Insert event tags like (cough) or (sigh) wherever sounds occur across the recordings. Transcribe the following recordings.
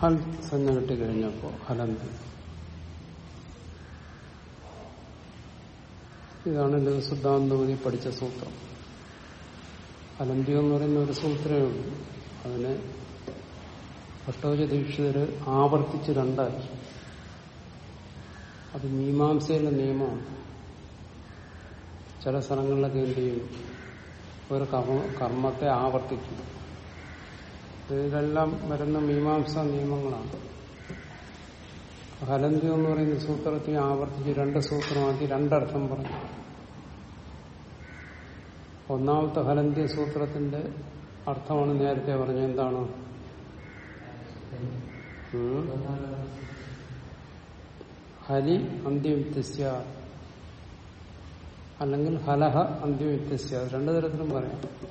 ഹൽ സഞ്ജ കിട്ടിക്കഴിഞ്ഞപ്പോ ഹലന്തി ഇതാണ് ലഘുസിദ്ധാന്തപതി പഠിച്ച സൂത്രം. ഹലന്തി എന്ന് പറയുന്ന ഒരു സൂത്രമേ ഉള്ളൂ. അതിനെ ഭട്ടോജ ദീക്ഷിതര് ആവർത്തിച്ച് രണ്ടാക്കി. അത് മീമാംസയിലെ നിയമമാണ്. ചില സ്ഥലങ്ങളിലൊക്കെ എന്ത് ചെയ്യും? ഒരു കർമ്മ കർമ്മത്തെ ആവർത്തിക്കും. ഇതെല്ലാം വരുന്ന മീമാംസ നിയമങ്ങളാണ്. ഹലന്തി എന്ന് പറയുന്ന സൂത്രത്തെ ആവർത്തിച്ച് രണ്ട് സൂത്രമാക്കി രണ്ടർത്ഥം പറഞ്ഞു. ഒന്നാമത്തെ ഹലന്തി സൂത്രത്തിന്റെ അർത്ഥമാണ് നേരത്തെ പറഞ്ഞത്. എന്താണ്. ഹലി അന്ത്യവിത്യസ്യ അല്ലെങ്കിൽ ഹലഹ അന്ത്യവിത്യസ്യ രണ്ടു തരത്തിലും പറയാം.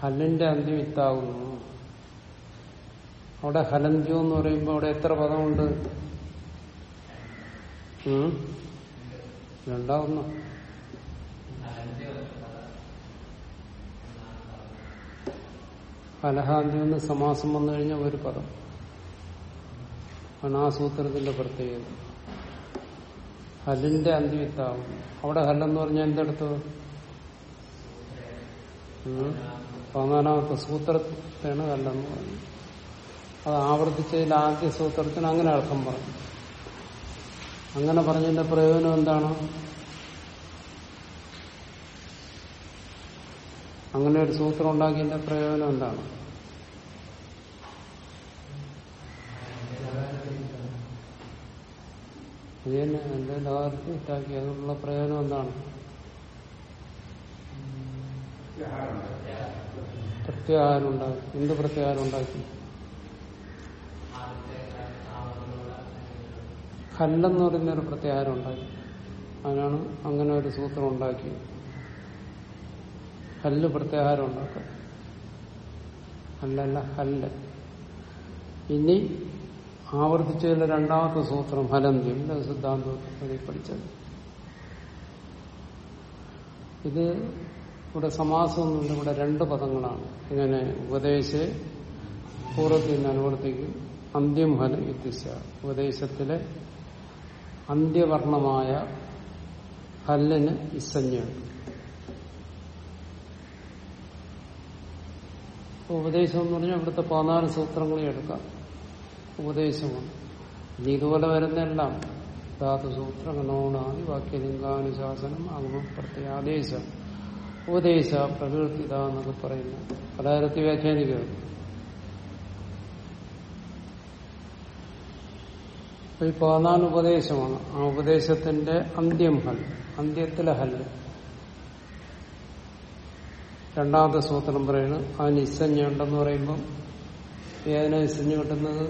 ഹല്ലിന്റെ അന്ത്യവിത്താകുന്നു അവിടെ ഹലന്ത്യം എന്ന് പറയുമ്പോൾ അവിടെ എത്ര പദമുണ്ട്? രണ്ടാവുന്നു. ഹലഹാന്തി എന്ന് സമാസം വന്നു കഴിഞ്ഞാൽ ഒരു പദം. ആണ് ആ സൂത്രത്തിന്റെ പ്രത്യേകത. ഹലിന്റെ അന്ത്യവിത്താവും അവിടെ ഹല്ലെന്ന് പറഞ്ഞാൽ എന്തെടുത്തു. പതിനാലാമത്തെ സൂത്രത്തെയാണ് കല്ലെന്ന് പറഞ്ഞു അത് ആവർത്തിച്ചതിൽ ആദ്യ സൂത്രത്തിന് അങ്ങനെ അർത്ഥം പറഞ്ഞു. അങ്ങനെ പറഞ്ഞതിന്റെ പ്രയോജനം എന്താണ്? അങ്ങനെ ഒരു സൂത്രം ഉണ്ടാക്കിയതിന്റെ പ്രയോജനം എന്താണ്? എന്റെ ലോകത്തിൽ ഉണ്ടാക്കി അതിനുള്ള പ്രയോജനം എന്താണ്? പ്രത്യാഹാരം ഉണ്ടാക്കി. എന്ത് പ്രത്യാഹാരം ഉണ്ടാക്കി? കല്ലെന്ന് പറയുന്ന ഒരു പ്രത്യാഹാരം ഉണ്ടാക്കി. അതിനാണ് അങ്ങനെ ഒരു സൂത്രം ഉണ്ടാക്കി. കല്ല് പ്രത്യാഹാരം ഉണ്ടാക്കുക. അല്ലല്ല കല്ല് ഇനി ആവർത്തിച്ചതിന് രണ്ടാമത്തെ സൂത്രം ഫലം ഹലന്ത്യം സിദ്ധാന്തം പഠിച്ചത് ഇത് ഇവിടെ സമാസമൊന്നുമില്ല ഇവിടെ രണ്ട് പദങ്ങളാണ്. ഇങ്ങനെ ഉപദേശ പൂർവത്തിൽ നിന്ന് അനുവർത്തിക്കും. അന്ത്യം ഫലം യുദ്ധിച്ച ഉപദേശത്തിലെ അന്ത്യവർണമായ ഹല്ലിന് ഇസഞ്ഞുണ്ട് ഉപദേശം എന്ന് പറഞ്ഞാൽ ഇവിടുത്തെ പതിനാല് സൂത്രങ്ങളെ എടുക്കാം. ഉപദേശമാണ്. ഇനി ഇതുപോലെ വരുന്നെല്ലാം ധാതുസൂത്ര ഗണോണാദി വാക്യലിംഗാനുശാസനം പ്രത്യേക പ്രത്യാദേശം ഉപദേശ പ്രകീർത്തിത എന്നൊക്കെ പറയുന്നു. പലതരത്തിൽ വ്യാഖ്യാനിക്കുക അപ്പൊ ഈ പതിനാല് ഉപദേശമാണ് ആ ഉപദേശത്തിന്റെ അന്ത്യം ഹൽ അന്ത്യത്തിലെ ഹല്ല് രണ്ടാമത്തെ സൂത്രം പറയുന്നത് നിസ്സഞ്ജ ഉണ്ടെന്ന് പറയുമ്പം ഏതിനാ നിസ്സഞ്ജ കിട്ടുന്നത്?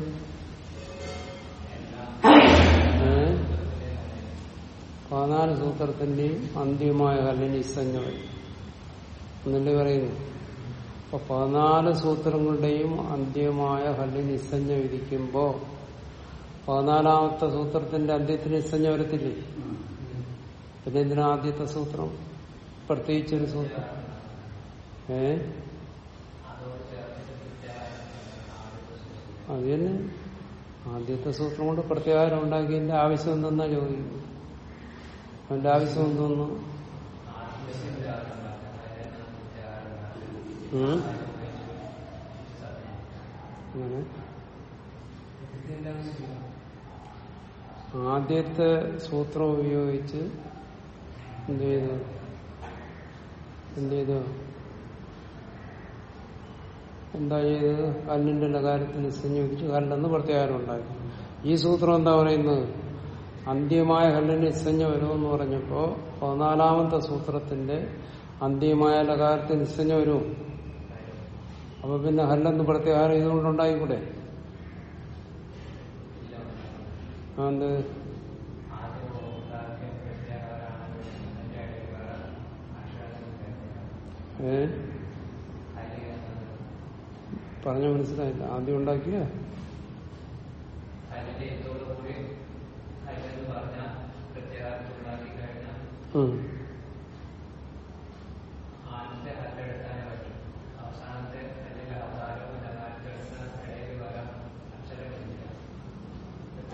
പതിനാല് സൂത്രത്തിന്റെയും അന്ത്യമായ ഹല്ല് നിസ്സഞ്ജ വരും. എന്നല്ലേ പറയുന്നു അപ്പൊ പതിനാല് സൂത്രങ്ങളുടെയും അന്ത്യമായ ഹല്ലി നിസ്സഞ്ജ വിധിക്കുമ്പോ പതിനാലാമത്തെ സൂത്രത്തിന്റെ അന്ത്യത്തിന് നിസ്സഞ്ജ വരത്തില്ലേ? പിന്നെ എന്തിനാ ആദ്യത്തെ സൂത്രം? പ്രത്യേകിച്ചൊരു സൂത്രം. ഏ? അത് തന്നെ. ആദ്യത്തെ സൂത്രം കൊണ്ട് പ്രത്യാഹാരം ഉണ്ടാക്കിയതിന്റെ ആവശ്യം എന്തെന്നാ ചോദിക്കുന്നു അതിന്റെ ആവശ്യം എന്തോന്നു? ആദ്യത്തെ സൂത്രം ഉപയോഗിച്ച് എന്ത് ചെയ്തു? എന്ത് ചെയ്തു? എന്താ ചെയ്തത് കല്ലിന്റെ ലകാരത്തിന് സംയോജിച്ച് കല്ലെന്ന് പ്രത്യേകം ഉണ്ടായി ഈ സൂത്രം എന്താ പറയുന്നത്? അന്ത്യമായ കല്ലിന് നിസ്സഞ്ജ വരുമെന്ന് പറഞ്ഞപ്പോ പതിനാലാമത്തെ സൂത്രത്തിന്റെ അന്ത്യമായ ലകാരത്തിന് നിസ്സഞ്ജ വരും. അപ്പൊ പിന്നെ ഹല്ലെന്ന് പ്രത്യാഹാരം ഇതുകൊണ്ടുണ്ടായിക്കൂടെ? എന്ത്? ഏ? പറഞ്ഞ മനസ്സിലായില്ല. ആദ്യം ഉണ്ടാക്കിയ? ഉം. ഹലി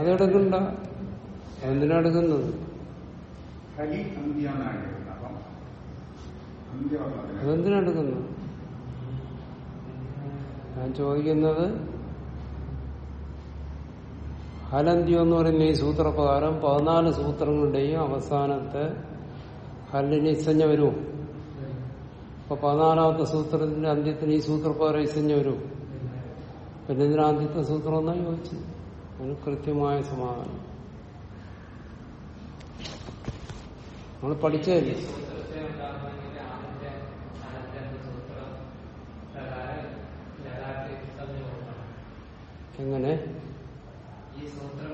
അന്ത്യാന്നാണ് എന്തിനാ എടുക്കുന്നത്? അതെന്തിനാ എടുക്കുന്നു ഞാൻ ചോദിക്കുന്നത് ഹലന്തി എന്ന് പറയുന്ന ഈ സൂത്രപ്രകാരം പതിനാല് സൂത്രങ്ങളുടെയും അവസാനത്തെ ഹല്ലിന് ഇസഞ്ഞ വരുമോ അപ്പൊ പതിനാലാമത്തെ സൂത്രത്തിന്റെ അന്ത്യത്തിന് ഈ സൂത്രപ്രകാരം ഇസഞ്ഞ വരുമോ പിന്നെ ഇതിന് ആദ്യത്തെ സൂത്രം എന്നാ ചോദിച്ചത്? അതിന് കൃത്യമായ സമാധാനം. നമ്മൾ പഠിച്ചതല്ലേ? എങ്ങനെ? ഈ സൂത്രം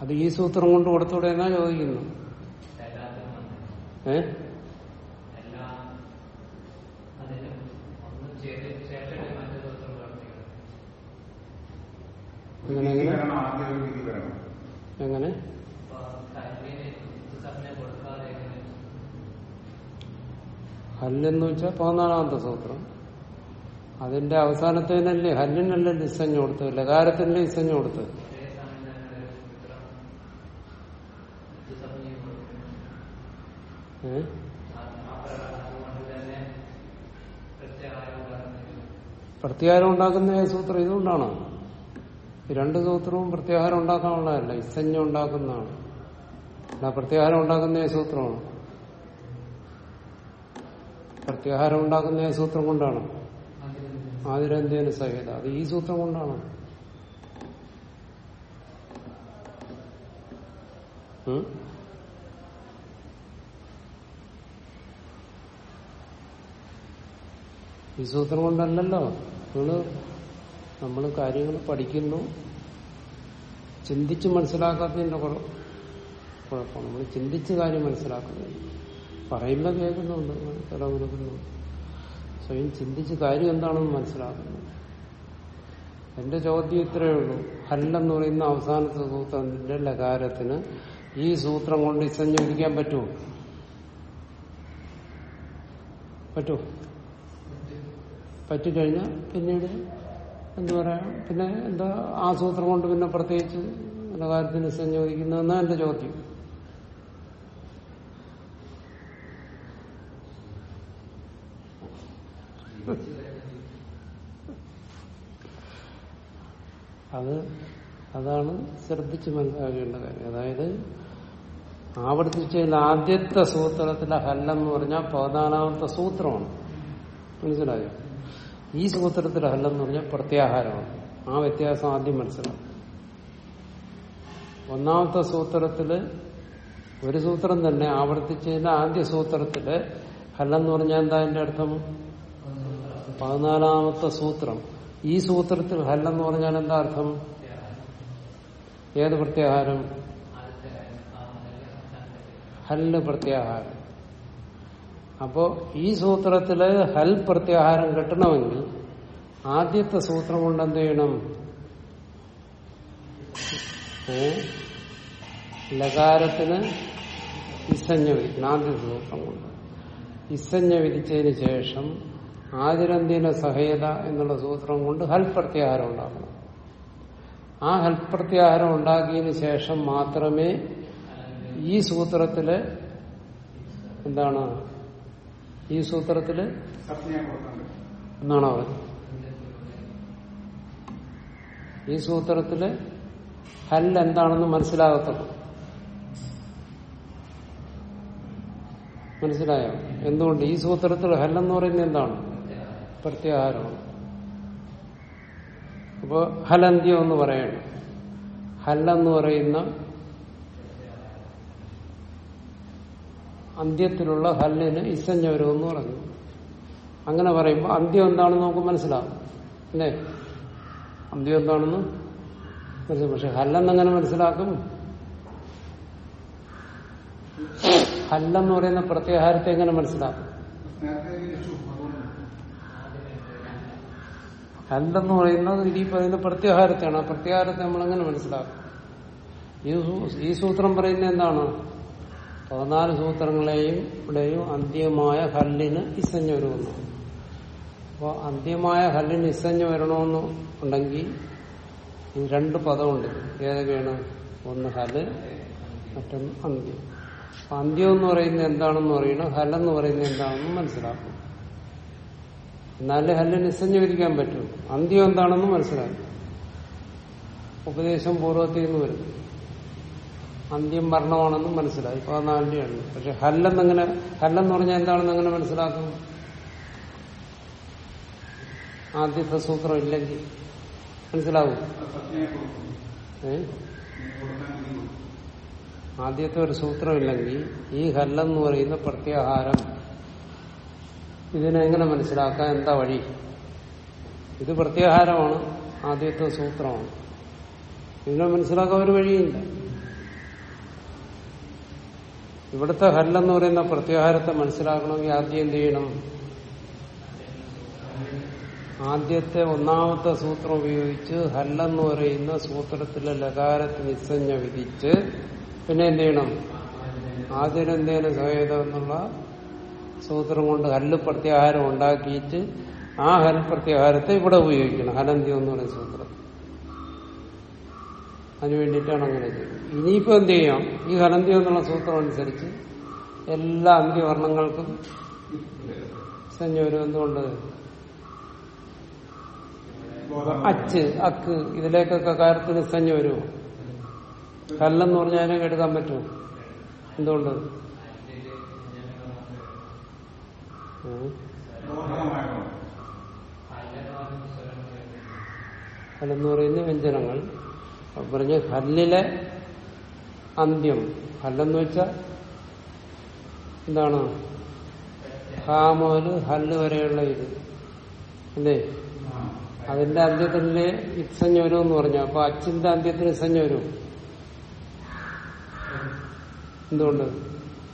അത് ഈ സൂത്രം കൊണ്ട് കൊടുത്തൂടെ എന്നാ ചോദിക്കുന്നു? എല്ലാത്തിനും വന്നു ഏ എല്ലാം അതിന് ഒന്നും ചെയ്തതിന് ശേഷമേ മറ്റു സൂത്രം പ്രവർത്തിക്കണം എങ്ങനെ വിധി എങ്ങനെ വരണം ആദ്യം ഒരു വിധി വരണം എങ്ങനെ അപ്പൊ കല്ലിന് ഇത്തന്നെ എങ്ങനെ? ഹല്ലെന്ന് വെച്ചാൽ പതിനാലാമത്തെ സൂത്രം. അതിന്റെ അവസാനത്തേനല്ലേ ഹല്ലിനല്ലേ ലിസഞ്ഞ് കൊടുത്തത് ലകാരത്തിന്റെ ലിസഞ്ഞ് കൊടുത്തത്? അതേ സമയം തന്നെ ഒരു സൂത്രം ഇത്തന്നെ കൊടുക്കണം ഏ? ആ ആ പ്രകാരം അതുകൊണ്ട് തന്നെ പ്രത്യേകം പറഞ്ഞിരിക്കുന്നു പ്രത്യാഹാരം ഉണ്ടാക്കുന്ന സൂത്രം? ഇതുകൊണ്ടാണോ? രണ്ട് സൂത്രവും പ്രത്യാഹാരം ഉണ്ടാക്കാനുള്ളതല്ല. ഇസഞ്ഞ ഉണ്ടാക്കുന്നതാണ്. അല്ല പ്രത്യാഹാരം ഉണ്ടാക്കുന്ന സൂത്രമാണ്. പ്രത്യാഹാരം ഉണ്ടാക്കുന്ന സൂത്രം കൊണ്ടാണ്. ആതിരന്ത്യന സഹിത. അത് ഈ സൂത്രം കൊണ്ടാണ്? ഈ സൂത്രം കൊണ്ടല്ലല്ലോ. നിങ്ങൾ നമ്മൾ കാര്യങ്ങൾ പഠിക്കുന്നു. ചിന്തിച്ച് മനസ്സിലാക്കാത്തതിന്റെ കുഴ- കുഴപ്പമാണ് നമ്മൾ ചിന്തിച്ച് കാര്യം മനസ്സിലാക്കുന്നത് പറയുമ്പോൾ കേൾക്കുന്നുണ്ട്. തലമുറക്കുന്നു സ്വയം ചിന്തിച്ച് കാര്യം എന്താണെന്ന് മനസ്സിലാക്കുന്നു. എന്റെ ചോദ്യം ഇത്രയേ ഉള്ളൂ. ഹല്ലെന്ന് പറയുന്ന അവസാനത്തെ സൂത്രത്തിന്റെ ലകാരത്തിന് ഈ സൂത്രം കൊണ്ട് ഇസഞ്ജീവിക്കാൻ പറ്റുമോ? പറ്റുമോ പറ്റിക്കഴിഞ്ഞാൽ പിന്നീട് എന്താ പറയാ പിന്നെ എന്താ ആസൂത്രം സൂത്രം കൊണ്ട് പിന്നെ പ്രത്യേകിച്ച് എന്റെ കാര്യത്തിന് സംയോജിക്കുന്നതെന്നാ എന്റെ ചോദ്യം? അത് അതാണ് ശ്രദ്ധിച്ച് മനസ്സിലാക്കേണ്ട കാര്യം. അതായത് ആവർത്തിച്ചതിൽ ആദ്യത്തെ സൂത്രത്തിലെ ഹല്ലെന്ന് പറഞ്ഞാൽ പതിനാലാമത്തെ സൂത്രമാണ്. മനസ്സിലായോ? ഈ സൂത്രത്തിൽ ഹല്ലെന്ന് പറഞ്ഞാൽ പ്രത്യാഹാരമാണ്. ആ വ്യത്യാസം ആദ്യം മനസ്സിലാക്കും ഒന്നാമത്തെ സൂത്രത്തിൽ ഒരു സൂത്രം തന്നെ ആവർത്തിച്ചതിന്റെ ആദ്യ സൂത്രത്തിൽ ഹല്ലെന്ന് പറഞ്ഞാൽ എന്താ അതിന്റെ അർത്ഥം? പതിനാലാമത്തെ സൂത്രം. ഈ സൂത്രത്തിൽ ഹല്ലെന്ന് പറഞ്ഞാൽ എന്താ അർത്ഥം? ഏത് പ്രത്യാഹാരം? ഹല്ല് പ്രത്യാഹാരം. അപ്പോ ഈ സൂത്രത്തിൽ ഹൽ പ്രത്യാഹാരം കിട്ടണമെങ്കിൽ ആദ്യത്തെ സൂത്രം കൊണ്ട് എന്ത് ചെയ്യണം? ലകാരത്തിന് ഇസഞ്ഞ വിധിക്കണം. ആദ്യ സൂത്രം കൊണ്ട്. ഇസഞ്ഞ വിധിച്ചതിന് ശേഷം ആതിരന്തിന സഹേത എന്നുള്ള സൂത്രം കൊണ്ട് ഹൽ പ്രത്യാഹാരം ഉണ്ടാക്കണം. ആ ഹൽ പ്രത്യാഹാരം ഉണ്ടാക്കിയതിന് ശേഷം മാത്രമേ ഈ സൂത്രത്തിൽ എന്താണ് ഈ സൂത്രത്തിൽ എന്നാണ് അവൻ ഈ സൂത്രത്തിൽ ഹൽ എന്താണെന്ന് മനസ്സിലാകത്തുള്ളൂ. മനസ്സിലായോ? എന്തുകൊണ്ട്? ഈ സൂത്രത്തിൽ ഹൽ എന്ന് പറയുന്നത് എന്താണ്? പ്രത്യാഹാരമാണ്. അപ്പോ ഹലന്ത്യം എന്ന് പറയണം ഹല്ലെന്ന് പറയുന്ന അന്ത്യത്തിലുള്ള ഹല്ലിന് ഇസഞ്ഞവരും എന്ന് പറഞ്ഞു. അങ്ങനെ പറയുമ്പോൾ അന്ത്യം എന്താണെന്ന് നമുക്ക് മനസ്സിലാവും. അല്ലേ? അന്ത്യം എന്താണെന്ന് മനസ്സിലാവും. പക്ഷെ ഹല്ലെന്നെങ്ങനെ മനസ്സിലാക്കും? ഹല്ലെന്ന് പറയുന്ന പ്രത്യാഹാരത്തെ എങ്ങനെ മനസ്സിലാക്കും? ഹല്ലെന്ന് പറയുന്നത് ഈ പറയുന്ന പ്രത്യാഹാരത്തെയാണ്. ആ പ്രത്യാഹാരത്തെ നമ്മളെങ്ങനെ മനസ്സിലാക്കും? ഈ ഈ സൂത്രം പറയുന്നത് എന്താണ്? പതിനാല് സൂത്രങ്ങളെയും ഇവിടെയും അന്ത്യമായ ഹല്ലിന് ഇസഞ്ഞൊരുവെന്നാണ് അപ്പോൾ അന്ത്യമായ ഹല്ലിന് ഇസഞ്ഞ് വരണമെന്ന് ഉണ്ടെങ്കിൽ ഈ രണ്ട് പദമുണ്ട്. ഏതൊക്കെയാണ്? ഒന്ന് ഹൽ മറ്റൊന്ന് അന്ത്യം. അപ്പൊ അന്ത്യം എന്ന് പറയുന്നത് എന്താണെന്ന് പറയണം ഹലെന്ന് പറയുന്നത് എന്താണെന്ന് മനസ്സിലാക്കും എന്നാലേ ഹല്ലിന് ഇസഞ്ഞ് വിധിക്കാൻ പറ്റും. അന്ത്യം എന്താണെന്ന് മനസ്സിലാക്കും ഉപദേശം പൂർവത്തിൽ നിന്ന് വരുന്നു അന്ത്യം മരണമാണെന്നും മനസ്സിലായി. പതിനാലിന്റെ ആണ് പക്ഷെ ഹല്ലെന്നെങ്ങനെ ഹല്ലെന്ന് പറഞ്ഞാൽ എന്താണെന്ന് എങ്ങനെ മനസ്സിലാക്കും? ആദ്യത്തെ സൂത്രം ഇല്ലെങ്കിൽ മനസ്സിലാവും. ആദ്യത്തെ ഒരു സൂത്രം ഇല്ലെങ്കിൽ ഈ ഹല്ലെന്ന് പറയുന്ന പ്രത്യാഹാരം ഇതിനെങ്ങനെ മനസ്സിലാക്കാൻ? എന്താ വഴി? ഇത് പ്രത്യാഹാരമാണ് ആദ്യത്തെ സൂത്രമാണ്. ഇതിനെ മനസ്സിലാക്കാൻ ഒരു വഴിയില്ല. ഇവിടുത്തെ ഹല്ലെന്ന് പറയുന്ന പ്രത്യാഹാരത്തെ മനസ്സിലാക്കണമെങ്കിൽ ആദ്യം എന്ത് ചെയ്യണം? ആദ്യത്തെ ഒന്നാമത്തെ സൂത്രം ഉപയോഗിച്ച് ഹല്ലെന്ന് പറയുന്ന സൂത്രത്തിലെ ലകാരത്തിന് നിസ്സഞ്ജ വിധിച്ച് പിന്നെ എന്ത് ചെയ്യണം? ആദ്യനെന്തേന സഹേതം എന്നുള്ള സൂത്രം കൊണ്ട് ഹല്ല് പ്രത്യാഹാരം ഉണ്ടാക്കിയിട്ട് ആ ഹൽ പ്രത്യാഹാരത്തെ ഇവിടെ ഉപയോഗിക്കണം. ഹലന്തി എന്ന് പറയുന്ന സൂത്രം. അതിനു വേണ്ടിയിട്ടാണ് അങ്ങനെ ചെയ്യുന്നത് ഇനിയിപ്പോ എന്ത് ചെയ്യാം? ഈ ഹനന്തി എന്നുള്ള സൂത്രം അനുസരിച്ച് എല്ലാ അന്ത്യവർണങ്ങൾക്കും സഞ്ജ വരും എന്തുകൊണ്ട്? അച്ച് അക്ക് ഇതിലേക്കൊക്കെ കാര്യത്തിന് സഞ്ജ വരുമോ കല്ലെന്ന് പറഞ്ഞാലും എടുക്കാൻ പറ്റുമോ? എന്തുകൊണ്ട്? കല്ലെന്ന് പറയുന്ന വ്യഞ്ജനങ്ങൾ. പറഞ്ഞ് ഹല്ലിലെ അന്ത്യം. ഹല്ലെന്ന് വെച്ചാൽ എന്താണ്? ഹാ മുതൽ ഹല്ല് വരെയുള്ള ഇത്. അല്ലേ? അതിന്റെ അന്ത്യത്തിന്റെ ഇത്സഞ്ഞ വരും എന്ന് പറഞ്ഞു. അപ്പൊ അച്ഛന്റെ അന്ത്യത്തിന് ഇസഞ്ഞ വരും. എന്തുകൊണ്ട്?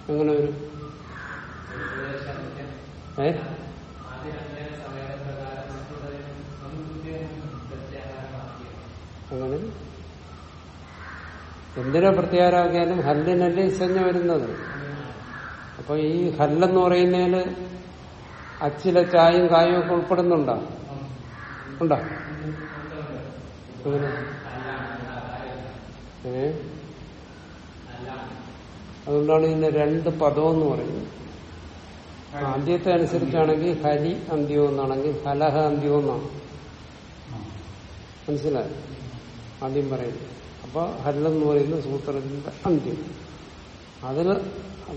എങ്ങനെ വരും? ഏ? അങ്ങനെ എന്തിനാ പ്രത്യാരാക്കിയാലും ഹല്ലിനല്ലേ ഇസഞ്ഞ വരുന്നത്. അപ്പൊ ഈ ഹല്ലെന്ന് പറയുന്നതിന് അച്ചിലെ ചായയും കായും ഒക്കെ ഉൾപ്പെടുന്നുണ്ടോ? ഉണ്ടോ? ഏ? അതുകൊണ്ടാണ് ഇതിന്റെ രണ്ട് പദം എന്ന് പറയുന്നത്. ആദ്യത്തെ അനുസരിച്ചാണെങ്കിൽ ഹരി അന്ത്യം എന്നാണെങ്കിൽ ഹലഹ അന്ത്യം എന്നാണ്. മനസ്സിലായി? ആദ്യം പറയുന്നത്. അപ്പൊ ഹല്ലെന്ന് പറയുന്ന സൂത്രത്തിന്റെ അന്ത്യം. അതിൽ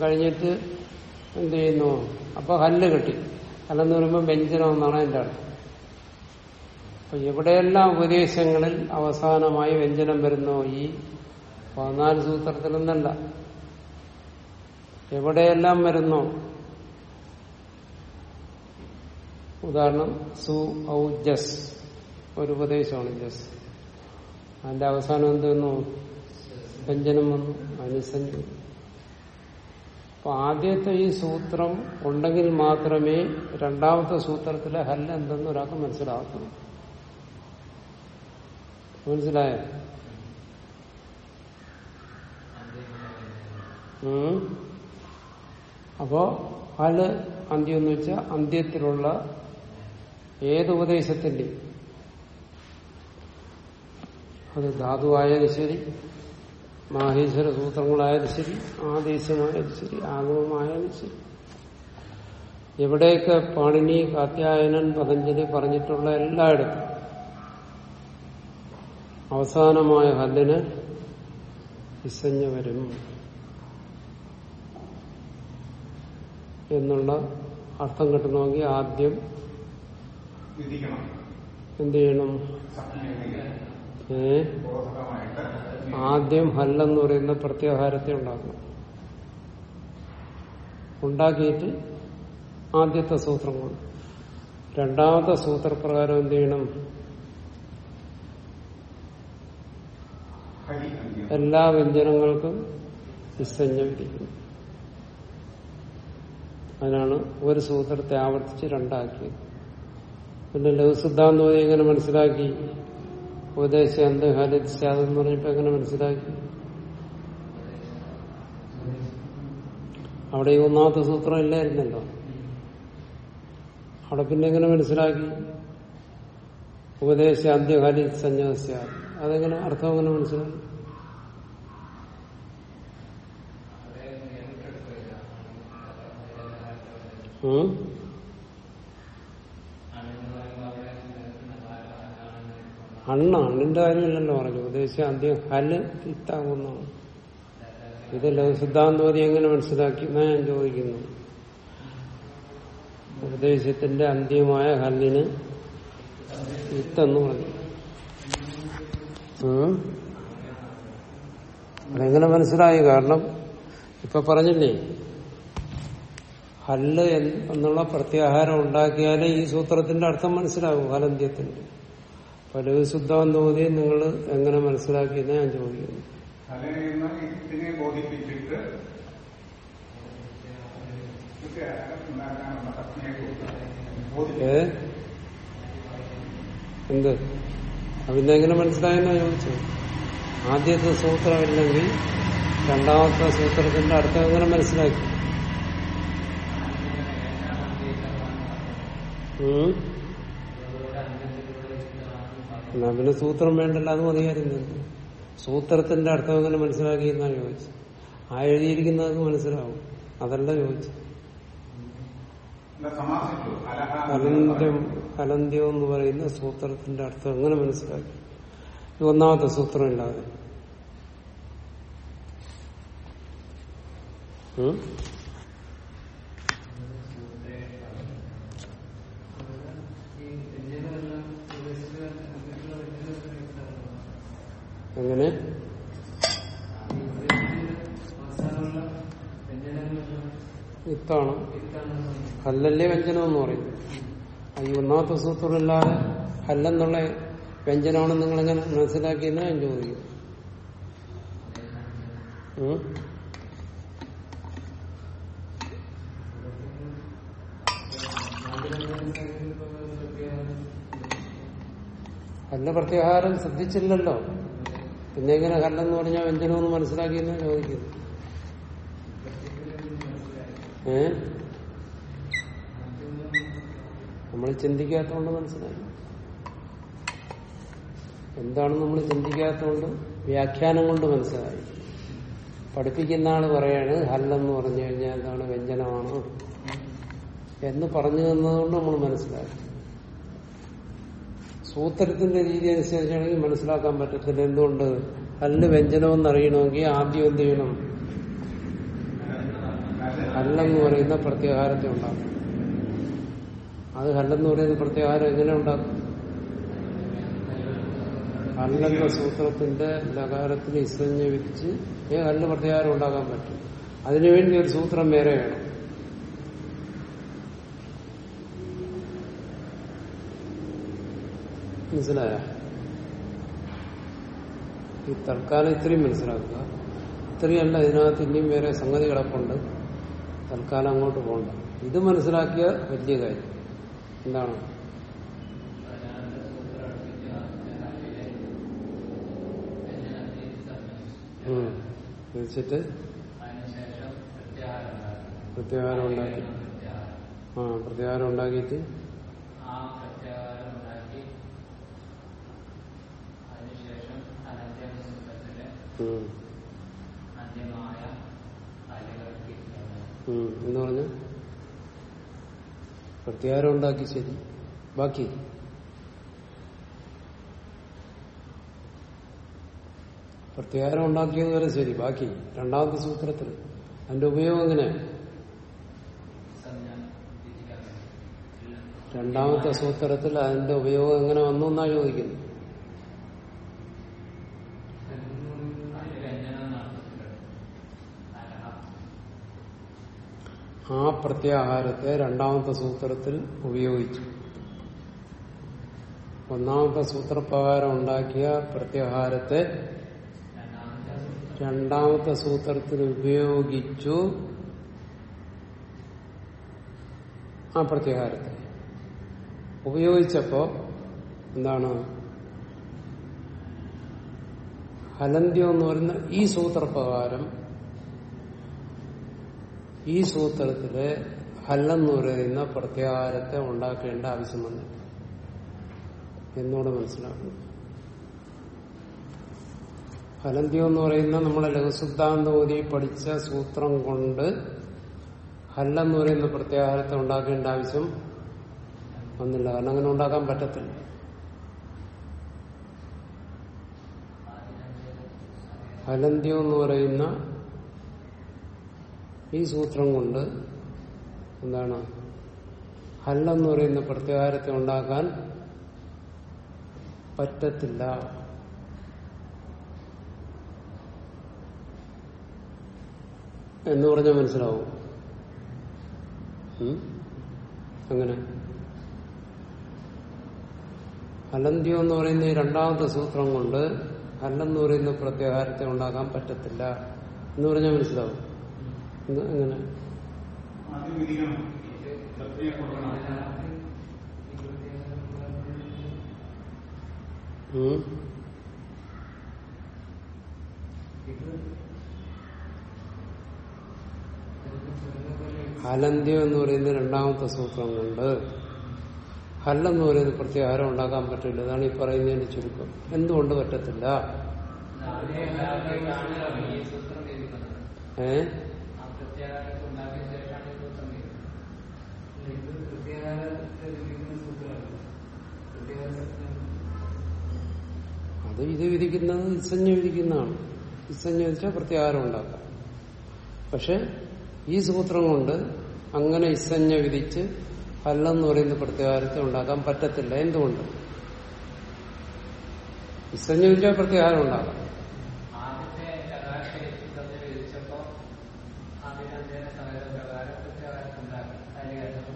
കഴിഞ്ഞിട്ട് എന്ത് ചെയ്യുന്നു? അപ്പൊ ഹല്ല് കെട്ടി. ഹല്ലെന്ന് പറയുമ്പോൾ വ്യഞ്ജനം എന്നാണ് എന്റെ അർത്ഥം. അപ്പൊ എവിടെയെല്ലാം ഉപദേശങ്ങളിൽ അവസാനമായി വ്യഞ്ജനം വരുന്നോ ഈ പതിനാല് സൂത്രത്തിലൊന്നല്ല എവിടെയെല്ലാം വരുന്നോ? ഉദാഹരണം സു ഔ ജസ്. ഒരു ഉപദേശമാണ് ജസ്. അതിന്റെ അവസാനം എന്ത് വന്നു? വ്യഞ്ജനം വന്നു അനുസഞ്ജു അപ്പൊ ആദ്യത്തെ ഈ സൂത്രം ഉണ്ടെങ്കിൽ മാത്രമേ രണ്ടാമത്തെ സൂത്രത്തിലെ ഹല്ല എന്തെന്ന് ഒരാൾക്ക് മനസ്സിലാകത്തുള്ളൂ. മനസ്സിലായോ. അപ്പോ ഹൽ അന്ത്യം എന്ന് വെച്ചാൽ അന്ത്യത്തിലുള്ള ഏത് ഉപദേശത്തിന്റെ അത് ധാതുവായാലും ശരി മാഹേശ്വര സൂത്രങ്ങളായാലും ശരി ആദേശമായാലും ശരി ആഗമമായാലും ശരി. എവിടെയൊക്കെ പാണിനി കാത്യായനൻ പതഞ്ജലി പറഞ്ഞിട്ടുള്ള എല്ലായിടത്തും അവസാനമായ ഹല്ലിന് വിസഞ്ഞ വരും എന്നുള്ള അർത്ഥം കിട്ടണമെങ്കിൽ ആദ്യം എന്ത് ചെയ്യണം? ഏ? ആദ്യം ഹല്ലെന്ന് പറയുന്ന പ്രത്യാഹാരത്തെ ഉണ്ടാക്കണം. ഉണ്ടാക്കിയിട്ട് ആദ്യത്തെ സൂത്രം കൊണ്ട്. രണ്ടാമത്തെ സൂത്രപ്രകാരം എന്ത് ചെയ്യണം? എല്ലാ വ്യഞ്ജനങ്ങൾക്കും വിസഞ്ജ വിധിക്കുന്നു. അതിനാണ് ഒരു സൂത്രത്തെ ആവർത്തിച്ച് രണ്ടാക്കിയത്. പിന്നെ ലഘുസിദ്ധാന്തം എങ്ങനെ മനസ്സിലാക്കി? ഉപദേശ എന്ത് ഹരിത്യാതെന്ന് പറഞ്ഞപ്പോ എങ്ങനെ മനസ്സിലാക്കി? അവിടെ ഈ ഒന്നാമത്തെ സൂത്രം ഇല്ലായിരുന്നല്ലോ. അവിടെ പിന്നെ എങ്ങനെ മനസ്സിലാക്കി? ഉപദേശ അന്ത്യകാലി സന്യാസ്യ. അതെങ്ങനെ അർത്ഥം എങ്ങനെ മനസ്സിലാക്കി ഉം? അണ്ണ അണ്ണിന്റെ കാര്യമില്ലല്ലോ പറഞ്ഞു ഉദ്ദേശിച്ച അന്ത്യം ഹൽ തിത്താകുന്നതാണ് ഇത് ലഘുസിദ്ധാന്തവതി എങ്ങനെ മനസ്സിലാക്കി? ഞാൻ ചോദിക്കുന്നു. ഉപദേശത്തിന്റെ അന്ത്യമായ ഹല്ലിന് ഇത്തെന്ന് പറഞ്ഞു. അതെങ്ങനെ മനസ്സിലായി? കാരണം ഇപ്പൊ പറഞ്ഞില്ലേ ഹല്ല് എന്നുള്ള പ്രത്യാഹാരം ഉണ്ടാക്കിയാലേ ഈ സൂത്രത്തിന്റെ അർത്ഥം മനസ്സിലാവും ഹലന്ത്യത്തിന്റെ അപ്പൊ ബോധ്യം നിങ്ങൾ എങ്ങനെ മനസ്സിലാക്കിയെന്ന് ഞാൻ ചോദിക്കുന്നു. ഏ എന്ത്? അതിന്റെ എങ്ങനെ മനസ്സിലായെന്നാ ചോദിച്ചത്? ആദ്യത്തെ സൂത്രമില്ലെങ്കിൽ രണ്ടാമത്തെ സൂത്രത്തിന്റെ അർത്ഥം എങ്ങനെ മനസ്സിലാക്കി? എന്നാ പിന്നെ സൂത്രം വേണ്ടല്ല അത് മതിയായിരുന്നു. സൂത്രത്തിന്റെ അർത്ഥം എങ്ങനെ മനസ്സിലാക്കി എന്നാണ് ചോദിച്ചത്? ആ എഴുതിയിരിക്കുന്നത് മനസ്സിലാവും. അതല്ല ചോദിച്ചു അലന്ത്യം അലന്ത്യം എന്ന് പറയുന്ന സൂത്രത്തിന്റെ അർത്ഥം എങ്ങനെ മനസ്സിലാക്കി? ഒന്നാമത്തെ സൂത്രം ഇല്ലാതെ. ഉം? വിത്താണ് ഹല്ലല്ലേ വ്യഞ്ജനം എന്ന് പറയും. ഈ ഒന്നാമത്തെ സൂത്രമില്ലാതെ ഹല്ലെന്നുള്ള നിങ്ങൾ എങ്ങനെ മനസ്സിലാക്കിയെന്ന് ഞാൻ ചോദിക്കും. അല്ല പ്രത്യാഹാരം ശ്രദ്ധിച്ചില്ലല്ലോ. പിന്നെ ഇങ്ങനെ കല്ലെന്ന് പറഞ്ഞാൽ വ്യഞ്ജനമെന്ന് മനസ്സിലാക്കിയെന്ന് ചോദിക്കുന്നു. ഏ? നമ്മൾ ചിന്തിക്കാത്തതുകൊണ്ട് മനസ്സിലായി. എന്താണ് നമ്മൾ ചിന്തിക്കാത്തതുകൊണ്ട് വ്യാഖ്യാനം കൊണ്ട് മനസ്സിലായി. പഠിപ്പിക്കുന്ന ആൾ പറയാണ് ഹല്ലെന്ന് പറഞ്ഞു കഴിഞ്ഞാൽ എന്താണ് വ്യഞ്ജനമാണോ? എന്ന് പറഞ്ഞു തന്നതുകൊണ്ട് നമ്മൾ മനസ്സിലാക്കി സൂത്രത്തിന്റെ രീതി അനുസരിച്ചാണെങ്കിൽ മനസ്സിലാക്കാൻ പറ്റത്തില്ല. എന്തുകൊണ്ട്? കല്ല് വ്യഞ്ജനമെന്ന് അറിയണമെങ്കിൽ ആദ്യം എന്ത് ചെയ്യണം? കല്ലെന്ന് പറയുന്ന പ്രത്യാഹാരത്തെ ഉണ്ടാക്കും. അത് കല്ലെന്ന് പറയുന്ന പ്രത്യാഹാരം എങ്ങനെ ഉണ്ടാക്കും? കല്ലെന്ന സൂത്രത്തിന്റെ ലകാരത്തിന് ഇസഞ്ഞ് വിരിച്ച് ഏ കല്ല് പ്രത്യാഹാരം ഉണ്ടാക്കാൻ പറ്റും. അതിനുവേണ്ടി ഒരു സൂത്രം വേറെ വേണം. മനസ്സിലായ? ഈ തൽക്കാലം ഇത്രയും മനസ്സിലാക്കുക. ഇത്രയല്ല ഇതിനകത്ത് ഇനിയും വേറെ സംഗതി കിടപ്പുണ്ട്. തൽക്കാലം അങ്ങോട്ട് പോകണ്ട. ഇത് മനസ്സിലാക്കിയ വലിയ കാര്യം. എന്താണ്. വെച്ചിട്ട് പ്രത്യാഹാരം ഉണ്ടാക്കി. ആ പ്രത്യാഹാരം ഉണ്ടാക്കിയിട്ട് ആ പ്രത്യാഹാരം ഉണ്ടാക്കി അതിനുശേഷം അനന്ത്യസൂത്രത്തിലെ ഉം. അന്യമായ കാര്യങ്ങൾക്ക് ഉം. എന്ന് പറഞ്ഞ? പ്രത്യാഹാരം ഉണ്ടാക്കി ശരി. ബാക്കി? പ്രത്യാഹാരം ഉണ്ടാക്കിയത് വരെ ശരി. ബാക്കി? രണ്ടാമത്തെ സൂത്രത്തിൽ. അതിന്റെ ഉപയോഗം എങ്ങനെ? രണ്ടാമത്തെ സൂത്രത്തിൽ അതിന്റെ ഉപയോഗം എങ്ങനെ വന്നു എന്നാ ചോദിക്കുന്നു അതിൽ വ്യഞ്ജനം നടത്തിയിട്ടുണ്ട് അലഹ ആ പ്രത്യാഹാരത്തെ രണ്ടാമത്തെ സൂത്രത്തിൽ ഉപയോഗിച്ചു. ഒന്നാമത്തെ സൂത്രപ്രകാരം ഉണ്ടാക്കിയ പ്രത്യാഹാരത്തെ രണ്ടാമത്തെ സൂത്രത്തിൽ ഉപയോഗിച്ചു ആ പ്രത്യാഹാരത്തെ. ഉപയോഗിച്ചപ്പോ എന്താണ്? ഹലന്ത്യം എന്ന് പറയുന്ന ഈ സൂത്രപ്രകാരം ഈ സൂത്രത്തിൽ ഹല്ലെന്ന് പറയുന്ന പ്രത്യാഹാരത്തെ ഉണ്ടാക്കേണ്ട ആവശ്യം വന്നു എന്നോട് മനസ്സിലാക്കുന്നു ഹലന്ത്യം എന്ന് പറയുന്ന നമ്മളെ ലഘുസിദ്ധാന്തോതി പഠിച്ച സൂത്രം കൊണ്ട് ഹല്ലെന്ന് പറയുന്ന പ്രത്യാഹാരത്തെ ഉണ്ടാക്കേണ്ട ആവശ്യം വന്നില്ല. കാരണം അങ്ങനെ ഉണ്ടാക്കാൻ പറ്റത്തില്ല. ഹലന്ത്യം എന്ന് പറയുന്ന ഈ സൂത്രം കൊണ്ട് എന്താണ്? ഹല്ലെന്ന് പറയുന്ന പ്രത്യാഹാരത്തെ ഉണ്ടാക്കാൻ പറ്റത്തില്ല. എന്ന് പറഞ്ഞാൽ മനസ്സിലാവും? അങ്ങനെ. ഹലന്ത്യം എന്ന് പറയുന്ന ഈ രണ്ടാമത്തെ സൂത്രം കൊണ്ട് ഹല്ലെന്ന് പറയുന്ന പ്രത്യാഹാരത്തെ ഉണ്ടാക്കാൻ പറ്റത്തില്ല. എന്ന് പറഞ്ഞാൽ മനസ്സിലാവും. എങ്ങനെ? ഹലന്ത്യം എന്ന് പറയുന്ന രണ്ടാമത്തെ സൂത്രം കൊണ്ട് ഹല്ലെന്ന് പറയുന്നത് പ്രത്യേകം ഉണ്ടാക്കാൻ പറ്റില്ല. ഇതാണ് ഈ പറയുന്നതിന്റെ ചുരുക്കം. എന്തുകൊണ്ട് പറ്റത്തില്ല? ഈ സൂത്രം ലഭിക്കുന്നത് ഏ ആ പ്രത്യാഹാരത്തെ ഉണ്ടാക്കിയ ശേഷമാണ് ഈ സൂത്രം അത് ഇത് വിധിക്കുന്നത് ഇസഞ്ഞ വിധിക്കുന്നതാണ് ഇസഞ്ഞ വെച്ചാൽ പ്രത്യാഹാരം ഉണ്ടാക്കാം. പക്ഷെ ഈ സൂത്രം കൊണ്ട് അങ്ങനെ ഇസഞ്ഞ വിധിച്ച് അല്ലെന്ന് പറയുന്ന പ്രത്യാഹാരത്തെ ഉണ്ടാക്കാൻ പറ്റത്തില്ല. എന്തുകൊണ്ട്? ഇസഞ്ഞ വിധിച്ചാൽ പ്രത്യാഹാരം ഉണ്ടാകാം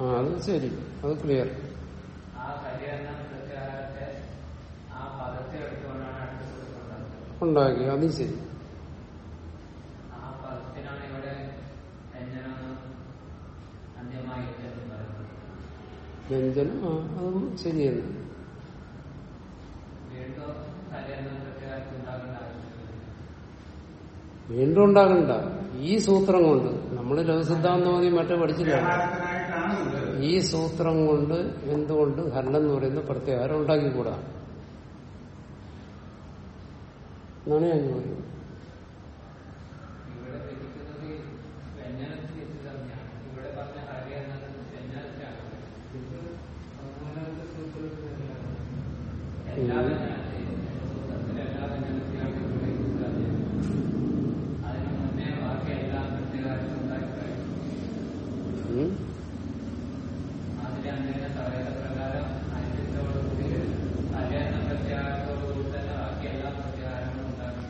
ആ അത് ശരി. അത് ക്ലിയർ ആ ഹരികരണം പ്രത്യാഹാരത്തെ ആ പദത്തെ എടുത്തുകൊണ്ടാണ് അടുത്ത സൂത്രം ഉണ്ടാക്കുന്നത് ഉണ്ടാക്കി അതും ശരി. വ്യഞ്ജനം ആ അതും ശരിയെന്ന് വീണ്ടും ഉണ്ടാകേണ്ട ആവശ്യമില്ല. വീണ്ടും ഉണ്ടാകണ്ട. ഈ സൂത്രം കൊണ്ട് നമ്മൾ ലഘുസിദ്ധാന്തമതി മറ്റേ പഠിച്ചില്ല. ഈ സൂത്രം കൊണ്ട് എന്തുകൊണ്ട് ഹരണം എന്ന് പറയുന്ന പ്രത്യേകം ഉണ്ടാക്കിക്കൂടാ? എന്നാണ് ഞാൻ ചോദിക്കുന്നത് ഇവിടെ വിധിക്കുന്നത് വ്യഞ്ജനത്തിൽ വെച്ച് തന്നെയാണ് ഇവിടെ പറഞ്ഞ ഹരികരണം വ്യഞ്ജനത്തിലാണ് എല്ലാ വ്യഞ്ജനത്തെയും സൂത്രത്തിലെ എല്ലാ വ്യഞ്ജനത്തെയാണ് ഇവിടെ വിധിക്കുന്നത്. അതിന് മുന്നേ ബാക്കി എല്ലാ പ്രത്യേകാരത്തും ഉണ്ടാക്കി കഴിഞ്ഞു ഉം? അതിലെ അന്വേഷണ സവേദപ്രകാരം ഐക്യത്തോടുകൂടി അന്വേഷണ പ്രത്യാഹാരത്തോടുകൂടി തന്നെ ബാക്കി എല്ലാ പ്രത്യാഹാരങ്ങളും ഉണ്ടാക്കി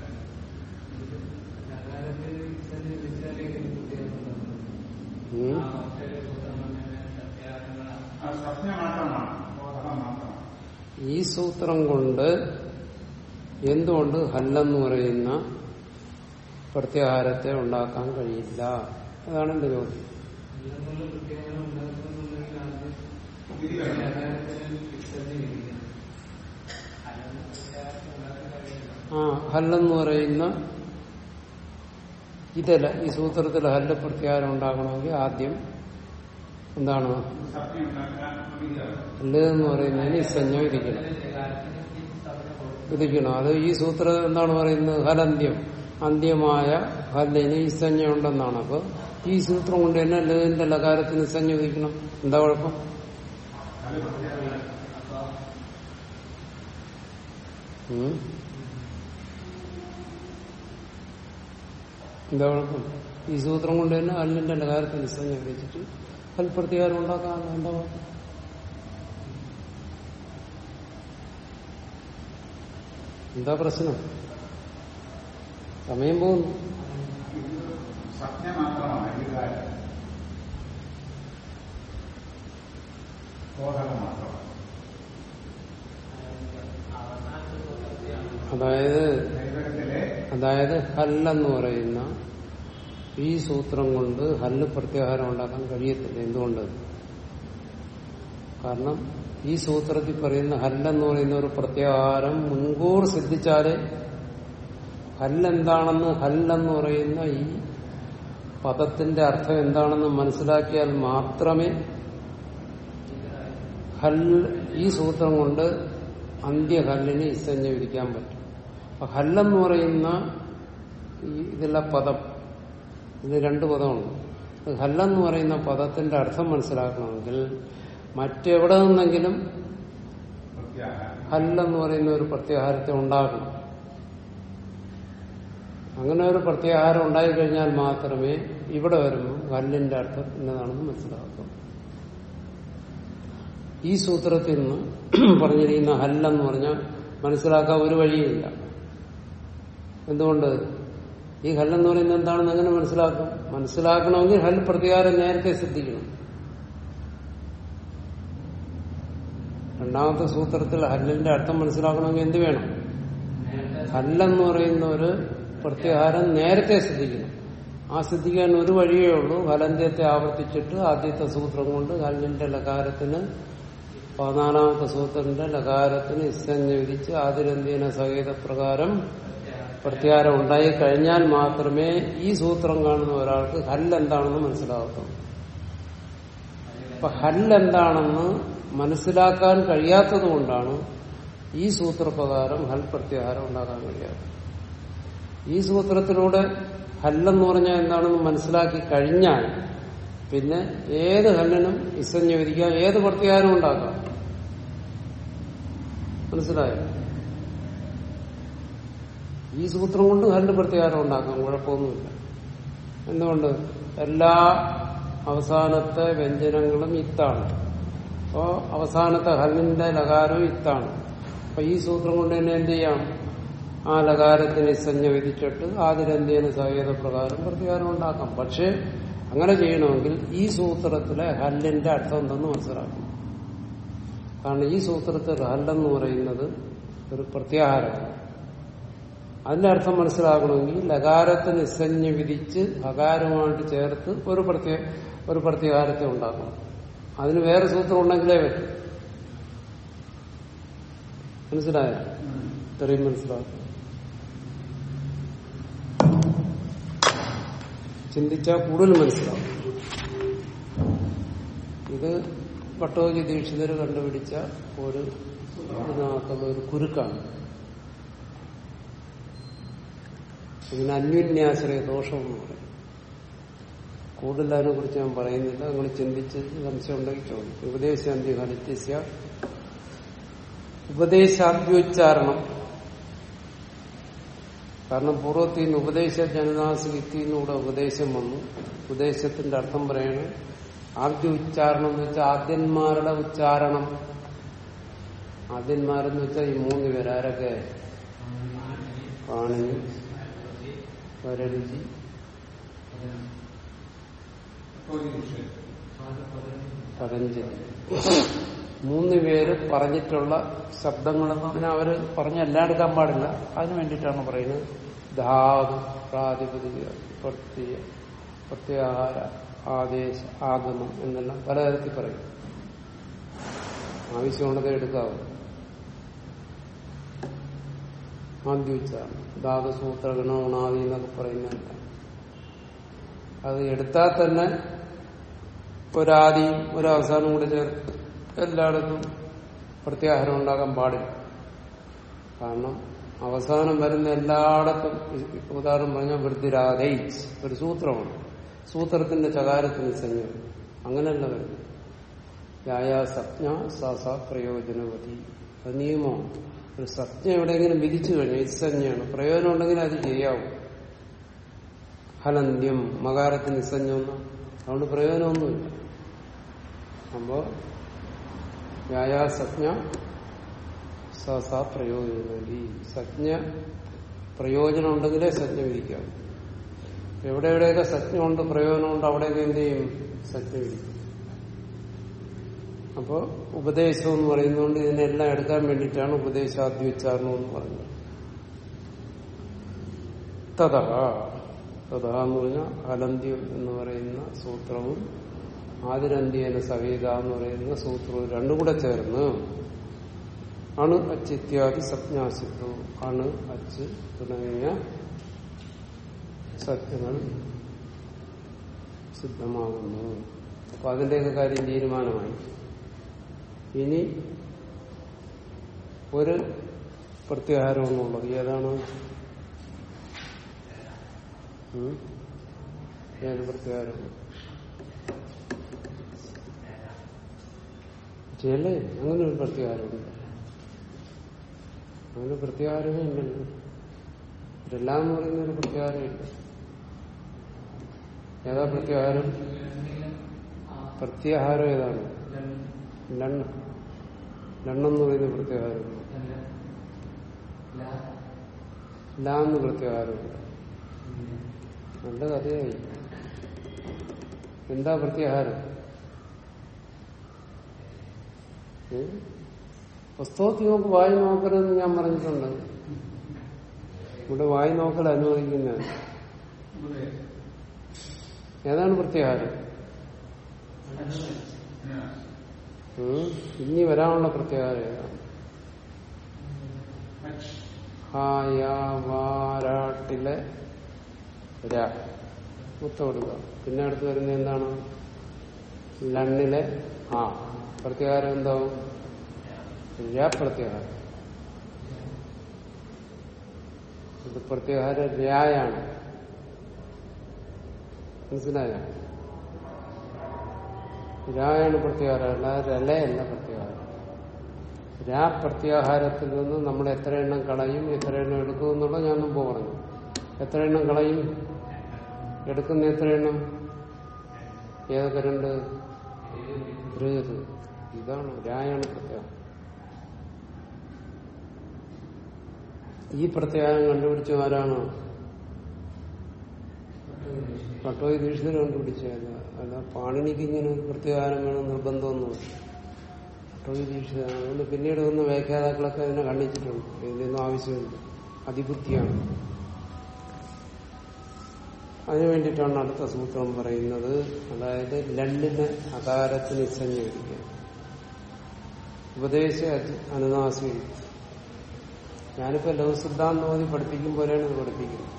ഉം? ആ ഒറ്റൊരു സൂത്രം തന്നെ പ്രത്യാഹാരങ്ങളാണ് അത് സത്യം മാത്രമാണ് ബോധനം മാത്രമാണ് ഈ സൂത്രം കൊണ്ട് എന്തുകൊണ്ട് ഹല്ലെന്ന് പറയുന്ന പ്രത്യാഹാരത്തെ ഉണ്ടാക്കാൻ കഴിയില്ല? അതാണ് എന്റെ ചോദ്യം. ആ ഹല്ലെന്ന് പറയുന്ന ഇതല്ല ഈ സൂത്രത്തിൽ ഹല്ല പ്രത്യാഹാരം ഉണ്ടാക്കണമെങ്കിൽ ആദ്യം എന്താണ്? ഹല്ലെന്ന് പറയുന്നതിന് ഈ സഞ്ജ വിധിക്കണം വിധിക്കണം അത് ഈ സൂത്രം എന്താണ് പറയുന്നത്? ഹലന്ത്യം അന്ത്യമായ ഹല്ലിന് സഞ്ജ ഉണ്ടെന്നാണ്. അപ്പൊ ഈ സൂത്രം കൊണ്ട് തന്നെ ലതിന്റെ ലകാരത്തിന് സഞ്ജ വിധിക്കണം എന്താ കുഴപ്പം? എന്താ കുഴപ്പം? ഈ സൂത്രം കൊണ്ട് തന്നെ അല്ലിന്റെ ലകാരത്തിന് സഞ്ജ വിധിച്ചിട്ട് ഉണ്ടാക്കാൻ എന്താ കുഴപ്പം? എന്താ പ്രശ്നം? സമയം പോകുന്നു. അതായത് അതായത് ഹല്ലെന്ന് പറയുന്ന ഈ സൂത്രം കൊണ്ട് ഹല്ല് പ്രത്യാഹാരം ഉണ്ടാക്കാൻ കഴിയത്തില്ല. എന്തുകൊണ്ട്? കാരണം ഈ സൂത്രത്തിൽ പറയുന്ന ഹല്ലെന്ന് പറയുന്ന ഒരു പ്രത്യാഹാരം മുൻകൂർ സിദ്ധിച്ചാൽ ഹല്ലെന്താണെന്ന് ഹല്ലെന്ന് പറയുന്ന ഈ പദത്തിന്റെ അർത്ഥം എന്താണെന്ന് മനസ്സിലാക്കിയാൽ മാത്രമേ ഹൽ ഈ സൂത്രം കൊണ്ട് അന്ത്യഹല്ലിന് ഇസഞ്ഞ വിരിക്കാൻ പറ്റും. അപ്പൊ ഹല്ലെന്ന് പറയുന്ന ഇതിലെ പദം ഇത് രണ്ട് പദമുണ്ട് ഇത് ഹല്ലെന്ന് പറയുന്ന പദത്തിന്റെ അർത്ഥം മനസ്സിലാക്കണമെങ്കിൽ മറ്റെവിടെ നിന്നെങ്കിലും അല്ലെന്ന് പറയുന്ന ഒരു പ്രത്യാഹാരത്തെ ഉണ്ടാക്കണം. അങ്ങനെ ഒരു പ്രത്യാഹാരം ഉണ്ടായിക്കഴിഞ്ഞാൽ മാത്രമേ ഇവിടെ വരുമ്പോൾ ഹല്ലിന്റെ അർത്ഥം എന്നതാണെന്ന് മനസ്സിലാക്കും ഈ സൂത്രത്തിൽ നിന്ന് (clears throat) പറഞ്ഞിരിക്കുന്ന ഹല്ലെന്ന് പറഞ്ഞാൽ മനസ്സിലാക്കാൻ ഒരു വഴിയില്ല. എന്തുകൊണ്ട്? ഈ ഹല്ലെന്ന് പറയുന്നത് എന്താണെന്ന് എങ്ങനെ മനസ്സിലാക്കും? മനസ്സിലാക്കണമെങ്കിൽ ഹൽ പ്രതികാരം നേരത്തെ സിദ്ധിക്കണം. രണ്ടാമത്തെ സൂത്രത്തിൽ ഹല്ലിന്റെ അർത്ഥം മനസ്സിലാക്കണമെങ്കിൽ എന്ത് വേണം? ഹല്ലെന്ന് പറയുന്ന ഒരു പ്രത്യാഹാരം നേരത്തെ ശ്രദ്ധിക്കണം ആ സിദ്ധിക്കാൻ ഒരു വഴിയേ ഉള്ളൂ. ഹലന്ത്യത്തെ ആവർത്തിച്ചിട്ട് ആദ്യത്തെ സൂത്രം കൊണ്ട് ഹല്ലിന്റെ ലകാരത്തിന് പതിനാലാമത്തെ സൂത്രത്തിന്റെ ലകാരത്തിന് ഇസ്സഞ്ജ വിധിച്ച് ആതിരന്ത്യന സഹിത പ്രകാരം പ്രത്യാഹാരം ഉണ്ടായി കഴിഞ്ഞാൽ മാത്രമേ ഈ സൂത്രം കാണുന്ന ഒരാൾക്ക് ഹല്ലെന്താണെന്ന് മനസ്സിലാകത്തുള്ളൂ. അപ്പൊ ഹല്ല് എന്താണെന്ന് മനസ്സിലാക്കാൻ കഴിയാത്തതുകൊണ്ടാണ് ഈ സൂത്രപ്രകാരം ഹൽ പ്രത്യാഹാരം ഉണ്ടാക്കാൻ കഴിയാത്തത്. ഈ സൂത്രത്തിലൂടെ ഹല്ലെന്ന് പറഞ്ഞാൽ എന്താണെന്ന് മനസ്സിലാക്കി കഴിഞ്ഞാൽ പിന്നെ ഏത് ഹല്ലിനും വിധിക്കാം ഏത് പ്രത്യാഹാരം ഉണ്ടാക്കാം? മനസ്സിലായോ? ഈ സൂത്രം കൊണ്ട് ഹല്ല് പ്രത്യാഹാരം ഉണ്ടാക്കാം കുഴപ്പമൊന്നുമില്ല. എന്തുകൊണ്ട്? എല്ലാ അവസാനത്തെ വ്യഞ്ജനങ്ങളും ഇത്താണ്. അപ്പോ അവസാനത്തെ ഹല്ലിന്റെ ലകാരവും ഇത്താണ്. അപ്പൊ ഈ സൂത്രം കൊണ്ട് തന്നെ എന്ത് ചെയ്യാം? ആ ലകാരത്തിന് സഞ്ജ വിധിച്ചിട്ട് ആതിരന്ത്യേന സഹേത പ്രകാരം പ്രതികാരം ഉണ്ടാക്കാം. പക്ഷെ അങ്ങനെ ചെയ്യണമെങ്കിൽ ഈ സൂത്രത്തിലെ ഹല്ലിന്റെ അർത്ഥം എന്തെന്ന് മനസ്സിലാക്കണം. കാരണം ഈ സൂത്രത്തിൽ ഹല്ലെന്ന് പറയുന്നത് ഒരു പ്രത്യാഹാരമാണ്. അതിന്റെ അർത്ഥം മനസ്സിലാക്കണമെങ്കിൽ ലകാരത്തിന് ഇസഞ്ഞ് വിധിച്ച് ഹകാരമായിട്ട് ചേർത്ത് ഒരു പ്രത്യേക ഒരു പ്രത്യാഹാരത്തെ ഉണ്ടാക്കണം. അതിന് വേറെ സൂത്രം ഉണ്ടെങ്കിലേ പറ്റും. മനസ്സിലായോ? ഇത്രയും മനസ്സിലാക്കും ചിന്തിച്ചാൽ കൂടുതൽ മനസ്സിലാവും. ഇത് പട്ടോജി ദീക്ഷിതർ കണ്ടുപിടിച്ച ഒരു ഇതിനകത്തുള്ള ഒരു കുരുക്കാണ്. ഇതിന് അന്യോന്യാശ്രയ ദോഷമെന്ന് പറയും കൂടുതൽ അതിനെ കുറിച്ച് ഞാൻ പറയുന്നില്ല. നിങ്ങൾ ചിന്തിച്ച് സംശയം ഉണ്ടെങ്കിൽ ചോദിക്കും. ഉപദേശാന്തി ഹരിത്യസ്യ ഉപദേശാദ്യോച്ചാരണം. കാരണം പൂർവത്തിൽ നിന്ന് ഉപദേശ ജനനാസിത്തിന്നൂടെ ഉപദേശം വന്നു. ഉപദേശത്തിന്റെ അർത്ഥം പറയണം ആദ്യ ഉച്ചാരണം എന്ന് വെച്ചാൽ ആദ്യന്മാരുടെ ഉച്ചാരണം. ആദ്യന്മാരെന്ന് വെച്ചാൽ ഈ മൂന്ന് പേരാരൊക്കെ പാണിനി വരരുചി പതഞ്ജലി മൂന്ന് പേര് പറഞ്ഞിട്ടുള്ള ശബ്ദങ്ങളെന്ന് പറഞ്ഞാൽ അവർ പറഞ്ഞ എല്ലാം എടുക്കാൻ പാടില്ല. അതിന് വേണ്ടിയിട്ടാണ് പറയുന്നത്. ധാതു പ്രാതിപതിക പ്രത്യ പ്രത്യാഹാര ആദേശ ആഗമം എന്നെല്ലാം പലതരത്തിൽ പറയും. ആവശ്യമുള്ളത് എടുക്കാവും. ആദ്യോച്ചാരണം ധാതുസൂത്ര ഗുണഗുണാദി എന്നൊക്കെ പറയുന്നതല്ല. അത് എടുത്താൽ തന്നെ ഒരാദിയും ഒരവസാനം കൂടി ചേർത്ത് എല്ലായിടത്തും പ്രത്യാഹാരം ഉണ്ടാകാൻ പാടില്ല. കാരണം അവസാനം വരുന്ന എല്ലായിടത്തും ഉദാഹരണം പറഞ്ഞാൽ വൃത്തിരാധൈ ഒരു സൂത്രമാണ് സൂത്രത്തിന്റെ ചകാരത്തിന് സംജ്ഞ അങ്ങനെയല്ല വരുന്നത്. യായ സാസ പ്രയോജനവതി. അത് നിയമമാണ്. ഒരു സജ്ഞ എവിടെയെങ്കിലും വിധിച്ചു കഴിഞ്ഞാൽ ഇസഞ്ജയാണ് പ്രയോജനം ഉണ്ടെങ്കിൽ അത് ചെയ്യാവൂ. ഹലന്ത്യം മകാരത്തിന് നിസ്സഞ്ജമെന്ന് അതുകൊണ്ട് പ്രയോജനമൊന്നുമില്ല. അപ്പോ വ്യായാസജ്ഞ സ സ സജ്ഞ പ്രയോജനം ഉണ്ടെങ്കിലേ സജ്ഞ വിരിക്കാം. എവിടെ എവിടെയൊക്കെ സജ്ഞ ഉണ്ട് പ്രയോജനമുണ്ട് അവിടെയൊക്കെ എന്ത് ചെയ്യും? സജ്ഞ വിരിക്കും. അപ്പോ ഉപദേശം എന്ന് പറയുന്നതുകൊണ്ട് ഇതിനെല്ലാം എടുക്കാൻ വേണ്ടിയിട്ടാണ് ഉപദേശാദ്യോച്ചാരണം എന്ന് പറഞ്ഞത് തഥാ തഥാ എന്ന് പറഞ്ഞാൽ അലന്ത്യം എന്ന് പറയുന്ന സൂത്രവും ആതിരന്ത്യേന സവേദ എന്ന് പറയുന്ന സൂത്രവും രണ്ടും കൂടെ ചേർന്ന് അണു അച്ചിത്യാദി സജ്ഞാസിത്വ അണു അച്ച് തുടങ്ങിയ സത്യങ്ങൾ സിദ്ധമാകുന്നു. അപ്പൊ അതിന്റെയൊക്കെ കാര്യം തീരുമാനമായി. ഇനി ഒരു പ്രത്യാഹാരമെന്നുള്ളത് ഏതാണ്? ഉം? ഏത് പ്രത്യാഹാരം ശരിയല്ലേ അങ്ങനെ ഒരു പ്രത്യാഹാരമുണ്ട് അങ്ങനെ പ്രത്യാഹാരമേ ഇല്ലല്ലോ. ഇതെല്ലാം എന്ന് പറയുന്ന ഒരു പ്രത്യാഹാരമില്ല ഏതാ പ്രത്യാഹാരം പ്രത്യാഹാരം ഏതാണ്? ലണ്ണ് ലണ്ണെന്ന് പറയുന്ന പ്രത്യാഹാരം. ലാന്ന് എന്ന് പ്രത്യാഹാരമുണ്ട് നല്ല കഥയായി. എന്താ പ്രത്യാഹാരം? പുസ്തകത്തിൽ നോക്ക് വായി നോക്കരുതെന്ന് ഞാൻ പറഞ്ഞിട്ടുണ്ട്. ഇവിടെ വായി നോക്കൽ അനുവദിക്കുന്ന ഏതാണ് പ്രത്യാഹാരം? ഇനി വരാനുള്ള പ്രത്യാഹാരം ഏതാണ്? ഹായാവാരാട്ടിലെ ര മുത്തോടുക പിന്നെ അടുത്ത് വരുന്നത് എന്താണ്? ലണ്ണിലെ ആ പ്രത്യാഹാരം എന്താവും ര ഇത് പ്രത്യാഹാര രായാണ്. മനസ്സിലായ? രായാണ് പ്രത്യാഹാരം അല്ലാതെ രലയല്ല പ്രത്യാഹാരം. രാ പ്രത്യാഹാരത്തിൽ നിന്ന് നമ്മൾ എത്ര എണ്ണം കളയും എത്ര എണ്ണം എടുക്കും എന്നുള്ളത് ഞാൻ മുമ്പ് പറഞ്ഞു എത്ര എണ്ണം കളയും? എടുക്കുന്ന എത്രയാണ്? ഏതൊക്കെ രണ്ട്? ഋത് ഇതാണ് രായാണ് പ്രത്യാഹം ഈ പ്രത്യാഹം കണ്ടുപിടിച്ച ആരാണ്? പട്ടോയി ദീക്ഷിതർ കണ്ടുപിടിച്ചത്. അല്ല പാണിനിക്ക് ഇങ്ങനെ ഒരു പ്രത്യാഹാരം വേണം നിർബന്ധമൊന്നും പട്ടോയി ദീക്ഷിതാണ് അതുകൊണ്ട് പിന്നീട് വന്ന വ്യാഖ്യാതാക്കളൊക്കെ അതിനെ കണ്ടിച്ചിട്ടുണ്ട് ഇതിനൊന്നും ആവശ്യമില്ല. അതിബുദ്ധിയാണ്. അതിനു വേണ്ടിയിട്ടാണ് അടുത്ത സൂത്രം പറയുന്നത്. അതായത് ലണ്ണിന് അകാരത്തിന് ഇസഞ്ജീകരിക്കുക ഉപദേശ അനുനാസി ഞാനിപ്പോ ലഘുസിദ്ധാന്തം ഓതി പഠിപ്പിക്കുമ്പോഴാണ് ഇത് പഠിപ്പിക്കുന്നത്.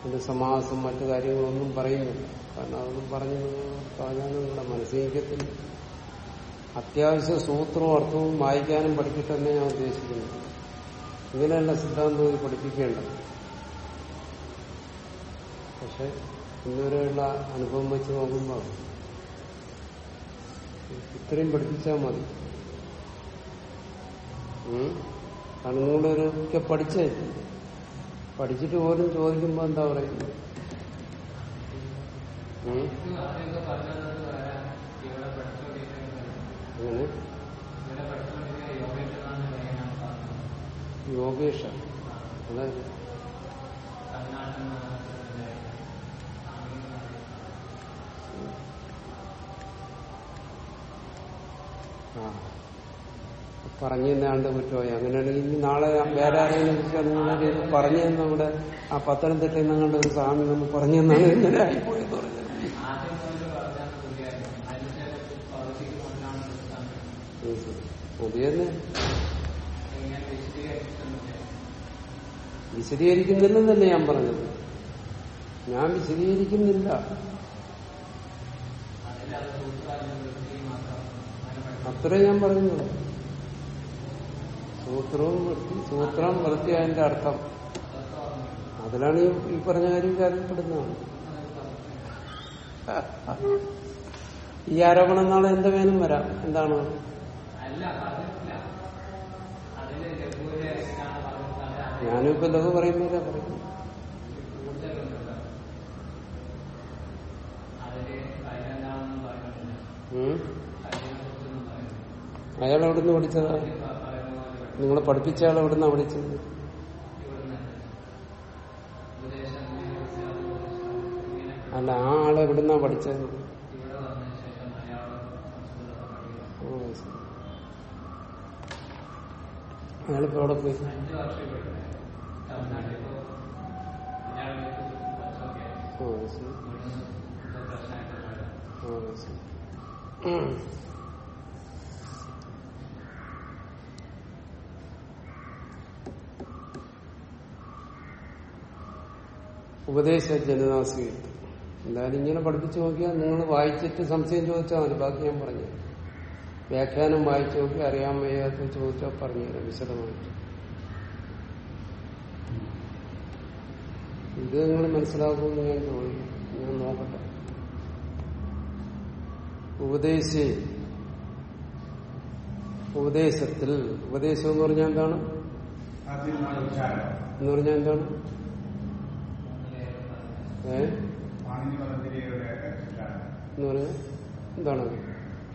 അതിന്റെ സമാസം മറ്റു കാര്യങ്ങളൊന്നും പറയുന്നില്ല. കാരണം അതൊന്നും പറഞ്ഞു പറഞ്ഞാൽ നിങ്ങളുടെ മനസ്സിലേക്കത്തില്ല അത്യാവശ്യ സൂത്രവും അർത്ഥവും വായിക്കാനും പഠിക്കട്ടെന്നേ ഞാൻ ഉദ്ദേശിക്കുന്നത്. ഇങ്ങനെയല്ല സിദ്ധാന്തം പഠിപ്പിക്കേണ്ടത്. പക്ഷെ ഇന്നുവരെയുള്ള അനുഭവം വെച്ച് നോക്കുമ്പോൾ ഇത്രയും പഠിപ്പിച്ചാൽ മതി. കണ്ണൂടൊക്കെ പഠിച്ചേ. പഠിച്ചിട്ട് പോലും ചോദിക്കുമ്പോൾ എന്താ പറയുന്നത് യോഗേഷ. ആദ്യമൊക്കെ പറഞ്ഞത് വരാം ഇവിടെ പഠിച്ചുകൊണ്ടിരിക്കുന്നത് അങ്ങനെ ഇവിടെ പഠിച്ചുകൊണ്ടിരിക്കുന്ന യോഗേഷനാണ് പറയാനാണ് പറഞ്ഞത് യോഗേഷ അതായത് തമിഴ്നാട്ടിൽ നിന്ന് ആ പറഞ്ഞു തന്നാണ്ട് പറ്റുമോ അങ്ങനെയാണെങ്കിൽ ഇനി നാളെ വേറെ ആരെങ്കിലും വിളിച്ചാൽ നിങ്ങളൊരു ഇത് പറഞ്ഞു തന്നെ ഇവിടെ ആ പത്തനംതിട്ടയിൽ നിങ്ങളുടെ ഒരു സ്വാമി പറഞ്ഞു തന്നാണ് ഇങ്ങനെ ആയിപ്പോയെന്ന് പറഞ്ഞത്. അത് തന്നെ ഞാൻ പറഞ്ഞത്. ഞാൻ വിശദീകരിക്കുന്നില്ല. അത്രേ ഞാൻ പറയുന്നുള്ളൂ സൂത്രവും വൃത്തി സൂത്രം വൃത്തി അതിന്റെ അർത്ഥം. അതിലാണ് ഈ പറഞ്ഞ കാര്യം കാര്യപ്പെടുന്നതാണ് ഈ ആരോപണം നാളെ എന്റെ മേലും വരാം? എന്താണ്? ഞാനും ഇപ്പൊ ലഘു പറയുന്നില്ല പറയുന്നു. അയാൾ എവിടുന്ന് പഠിച്ചതാ? നിങ്ങളെ പഠിപ്പിച്ച ആൾ എവിടുന്നാ ഇങ്ങനെ അല്ല ആ ആളെ എവിടുന്ന പഠിച്ചത്? ഇവിടെ അവിടെ പോയി? ഓ സംസ്കൃതം പഠിക്കുക ഓ, ശരി. അയാളിപ്പോ എവിടെ പോയി അഞ്ച് വർഷം ഇവിടെ തമിഴ്നാട്ടിൽ ഇപ്പോ മലയാളത്തിലേക്ക് കുറച്ചൊക്കെ ഓ ശരി ഇവിടുന്ന് എന്തോ പ്രശ്നമായിട്ട് മാറി. ഓ ശരി ഉപദേശ ജനനാസി എന്തായാലും ഇങ്ങനെ പഠിപ്പിച്ചു നോക്കിയാൽ നിങ്ങൾ വായിച്ചിട്ട് സംശയം ചോദിച്ചാൽ മതി. ബാക്കി ഞാൻ പറഞ്ഞു വ്യാഖ്യാനം വായിച്ചു നോക്കി അറിയാൻ വയ്യാത്ത ചോദിച്ചാൽ പറഞ്ഞുതരാം വിശദമായിട്ട്. ഇത് നിങ്ങൾ മനസ്സിലാക്കുമെന്ന് ഞാൻ തോന്നുന്നു ഞാൻ നോക്കട്ടെ. ഉപദേശി ഉപദേശത്തിൽ ഉപദേശം എന്ന് പറഞ്ഞാൽ എന്താണ്? എന്ന് പറഞ്ഞാൽ എന്താണ്? എന്ന് പറഞ്ഞാൽ എന്താണ്?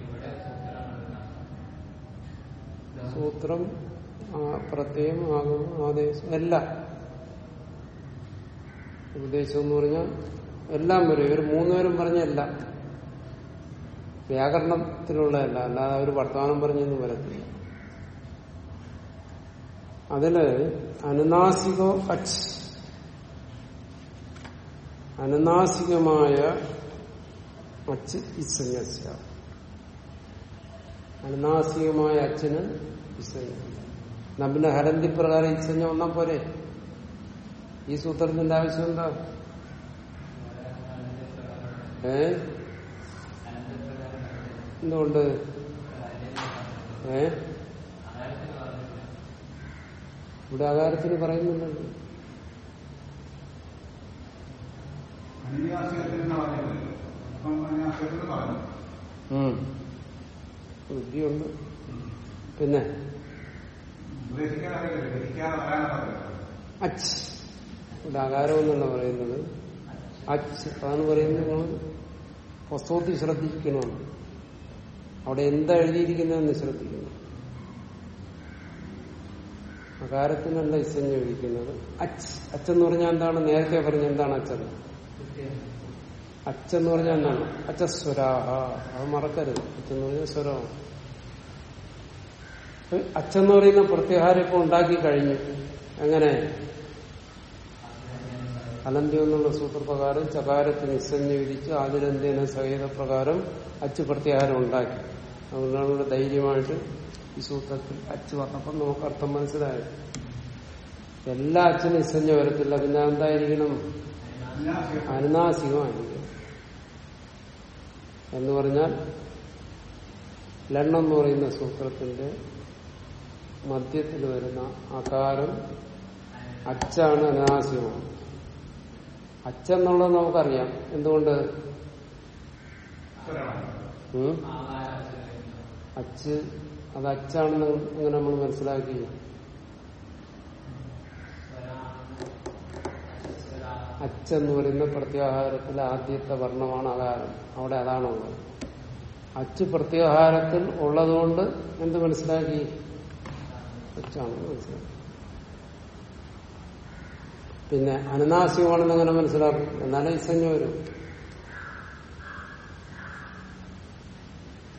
ഇവിടെ സൂത്രം സൂത്രം ആകും പ്രത്യയം ആഗമം ആദേശം എല്ലാം. ഉപദേശം എന്ന് പറഞ്ഞാൽ എല്ലാം വരും ഇവർ മൂന്നുപേരും പറഞ്ഞല്ല വ്യാകരണത്തിലുള്ളതല്ല അല്ലാതെ അവർ വർത്തമാനം പറഞ്ഞൊന്നും വരത്തില്ല. അതിൽ അനുനാസികോ അച്ച് അനുനാസികമായ അച്ച് ഇസഞ്ജസ്യ അനുനാസികമായ അച്ഛന് ഇസഞ്ജ നമ്മുടെ ഹരന്തി പ്രകാരം ഇസഞ്ജ വന്നാൽ പോരെ? ഈ സൂത്രത്തിന്റെ ആവശ്യം എന്താ? ഏ? എന്തുകൊണ്ട്? ഏ? ഇവിടെ ആകാരത്തിന് പറയുന്നുണ്ടല്ലോ അനുയാസികത്തിന് പറഞ്ഞില്ലല്ലോ അപ്പം അനുയാസികത്തിന് പറഞ്ഞു ഉം. ബുദ്ധിയുണ്ട്. പിന്നെ? അച് ഇവിടെ ആകാരം എന്നല്ല പറയുന്നത്. അച്ച്. അതാണ് പറയുന്നത് നിങ്ങൾ പുസ്തകത്തിൽ ശ്രദ്ധിക്കണമെന്ന് അവിടെ എന്താ എഴുതിയിരിക്കുന്നതെന്ന് ശ്രദ്ധിക്കണം. അകാരത്തിനല്ല ഇസഞ്ഞ് എഴുതിക്കുന്നത്. അച്ച്. അച്ചെന്ന് പറഞ്ഞാൽ എന്താണ്? നേരത്തെ പറഞ്ഞ എന്താണ് അച്ഛൻ അച്ഛന്ന് പറഞ്ഞാൽ എന്താണ്? അച്ചസ്വരാഹ. അത് മറക്കരുത്. അച്ഛന്ന് പറഞ്ഞാൽ സ്വരമാണ്. അച്ഛന്ന് പറയുന്ന പ്രത്യാഹാരം ഇപ്പൊ ഉണ്ടാക്കി കഴിഞ്ഞു. എങ്ങനെ? അനന്ത്യം എന്നുള്ള സൂത്രപ്രകാരം ചകാരത്തിന് നിസ്സഞ്ജ വിധിച്ച് ആതിരന്ത്യേന സഹിത പ്രകാരം അച്ച് പ്രത്യാഹാരം ഉണ്ടാക്കി. അതുകൊണ്ടാണ് ധൈര്യമായിട്ട് ഈ സൂത്രത്തിൽ അച്ഛ വന്നപ്പം നമുക്ക് അർത്ഥം മനസ്സിലായത്. എല്ലാ അച്ഛനും നിസ്സഞ്ജ വരത്തില്ല. പിന്നെ എന്തായിരിക്കണം അനുനാസികമായിരിക്കും. എന്ന് പറഞ്ഞാൽ ലണ്ണം എന്ന് പറയുന്ന സൂത്രത്തിന്റെ മധ്യത്തിൽ വരുന്ന അകാരം അച്ചാണ് അനുനാസികമാണ്. അച്ചെന്നുള്ളത് നമുക്കറിയാം. എന്തുകൊണ്ട്? അച്ച് അത് അച്ചാണെന്ന് അങ്ങനെ നമ്മൾ മനസ്സിലാക്കി? അച്ചെന്ന് പറയുന്ന പ്രത്യാഹാരത്തിലെ ആദ്യത്തെ വർണമാണ് അകാരം അവിടെ അതാണുള്ളത് അച്ച് പ്രത്യാഹാരത്തിൽ ഉള്ളതുകൊണ്ട് എന്ത് മനസ്സിലാക്കി? അച്ചാണെന്ന് മനസ്സിലാക്കി. പിന്നെ അനുനാസികമാണെന്ന് അങ്ങനെ മനസ്സിലാക്കും. എന്നാലേ ഇസഞ്ഞ വരും.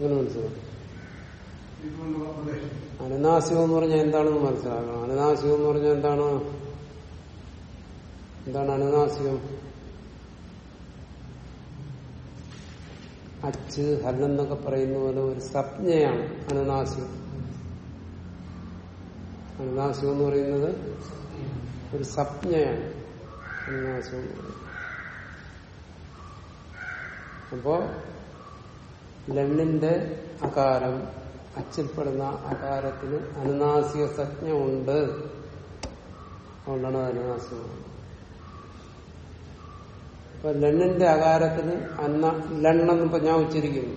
അങ്ങനെ മനസ്സിലാക്കും. അനുനാസികം എന്ന് പറഞ്ഞാൽ എന്താണെന്ന് മനസ്സിലാക്കണം? അനുനാസികം എന്ന് പറഞ്ഞാൽ എന്താണ്? എന്താണ് അനുനാസികം? അച്ച് ഹല്ലെന്നൊക്കെ പറയുന്ന പോലെ ഒരു സംജ്ഞയാണ് അനുനാസികം. അനുനാസികം എന്ന് പറയുന്നത് ഒരു സംജ്ഞയാണ് അനുനാസികം അപ്പോ ലണ്ണിന്റെ അകാരം അച്ചിൽപ്പെടുന്ന അകാരത്തിന് അനുനാസിക സജ്ഞ ഉണ്ട് അതുകൊണ്ടാണ് അത് അനുനാസികം അപ്പൊ ലണ്ണിന്റെ അകാരത്തിന് അന്ന ലണ്ണെന്ന് ഇപ്പൊ ഞാൻ ഉച്ചരിക്കുന്നു.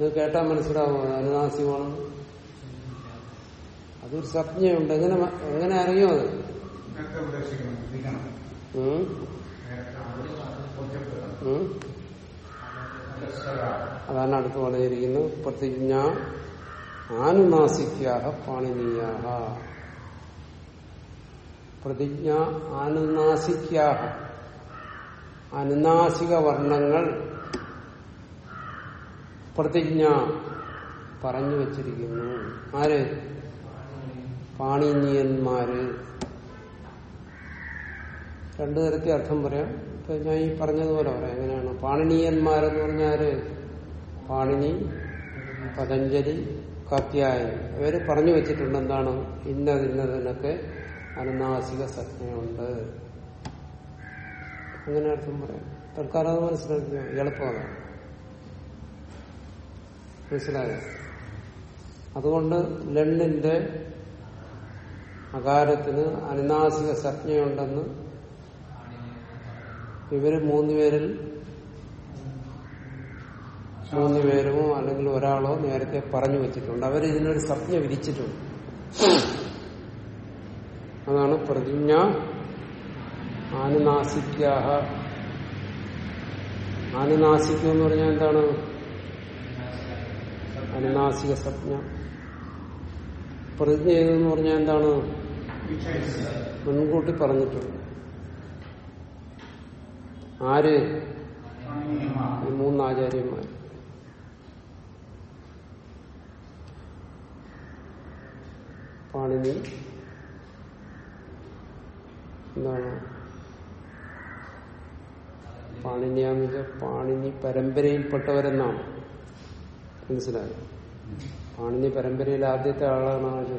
ഇത് കേട്ടാൽ മനസ്സിലാവുമോ? അത് അനുനാസികമാണെന്ന് അതൊരു സ്വപ്നയുണ്ട് എങ്ങനെ എങ്ങനെ അറിയോ അത്? അതാണ് അടുത്ത് പറഞ്ഞിരിക്കുന്നത് പ്രതിജ്ഞ ആനുനാസിക്യാഹ പാണിനീയാഹ. പ്രതിജ്ഞ ആനുനാസിക്യാഹ. അനുനാസിക വർണങ്ങൾ പ്രതിജ്ഞ പറഞ്ഞു വച്ചിരിക്കുന്നു. ആര്? പാണിനിയന്മാര്. രണ്ടു തരത്തിൽ അർത്ഥം പറയാം. ഇപ്പൊ ഞാൻ ഈ പറഞ്ഞതുപോലെ പറയാം. എങ്ങനെയാണ്? പാണിനീയന്മാരെന്ന് പറഞ്ഞാൽ പാണിനി പതഞ്ജലി കാത്യായൻ ഇവർ പറഞ്ഞു വെച്ചിട്ടുണ്ട് എന്താണ്? ഇന്നതിന്നതിനൊക്കെ അനുനാസിക സജ്ഞയുണ്ട്. അങ്ങനെ അർത്ഥം പറയാം. തൽക്കാലം അത് മനസ്സിലാക്കുക എളുപ്പമാണ്. മനസ്സിലായോ? അതുകൊണ്ട് ലണ്ണിന്റെ അകാരത്തിന് അനുനാസിക സംജ്ഞയുണ്ടെന്ന് ഇവർ മൂന്നുപേരിൽ മൂന്നുപേരുമോ അല്ലെങ്കിൽ ഒരാളോ നേരത്തെ പറഞ്ഞു വെച്ചിട്ടുണ്ട്. അവർ ഇതിനൊരു സംജ്ഞ വിരിച്ചിട്ടുണ്ട്. അതാണ് പ്രതിജ്ഞ ആനുനാസിക്കാഹ ആനുനാസിക്കം എന്ന് പറഞ്ഞാൽ എന്താണ്? അനുനാസിക സംജ്ഞ പ്രതിജ്ഞ ചെയ്തെന്ന് പറഞ്ഞാൽ എന്താണ്? മുൻകൂട്ടി പറഞ്ഞിട്ടുണ്ട്. ആര്? മൂന്നാചാര്യന്മാർ. പാണിനി. എന്താണ്? വെച്ചാൽ പാണിനി പരമ്പരയിൽപ്പെട്ടവരെന്നാണ്. മനസ്സിലായത് പാണിനി പരമ്പരയിൽ ആദ്യത്തെ ആളാണ് ആര്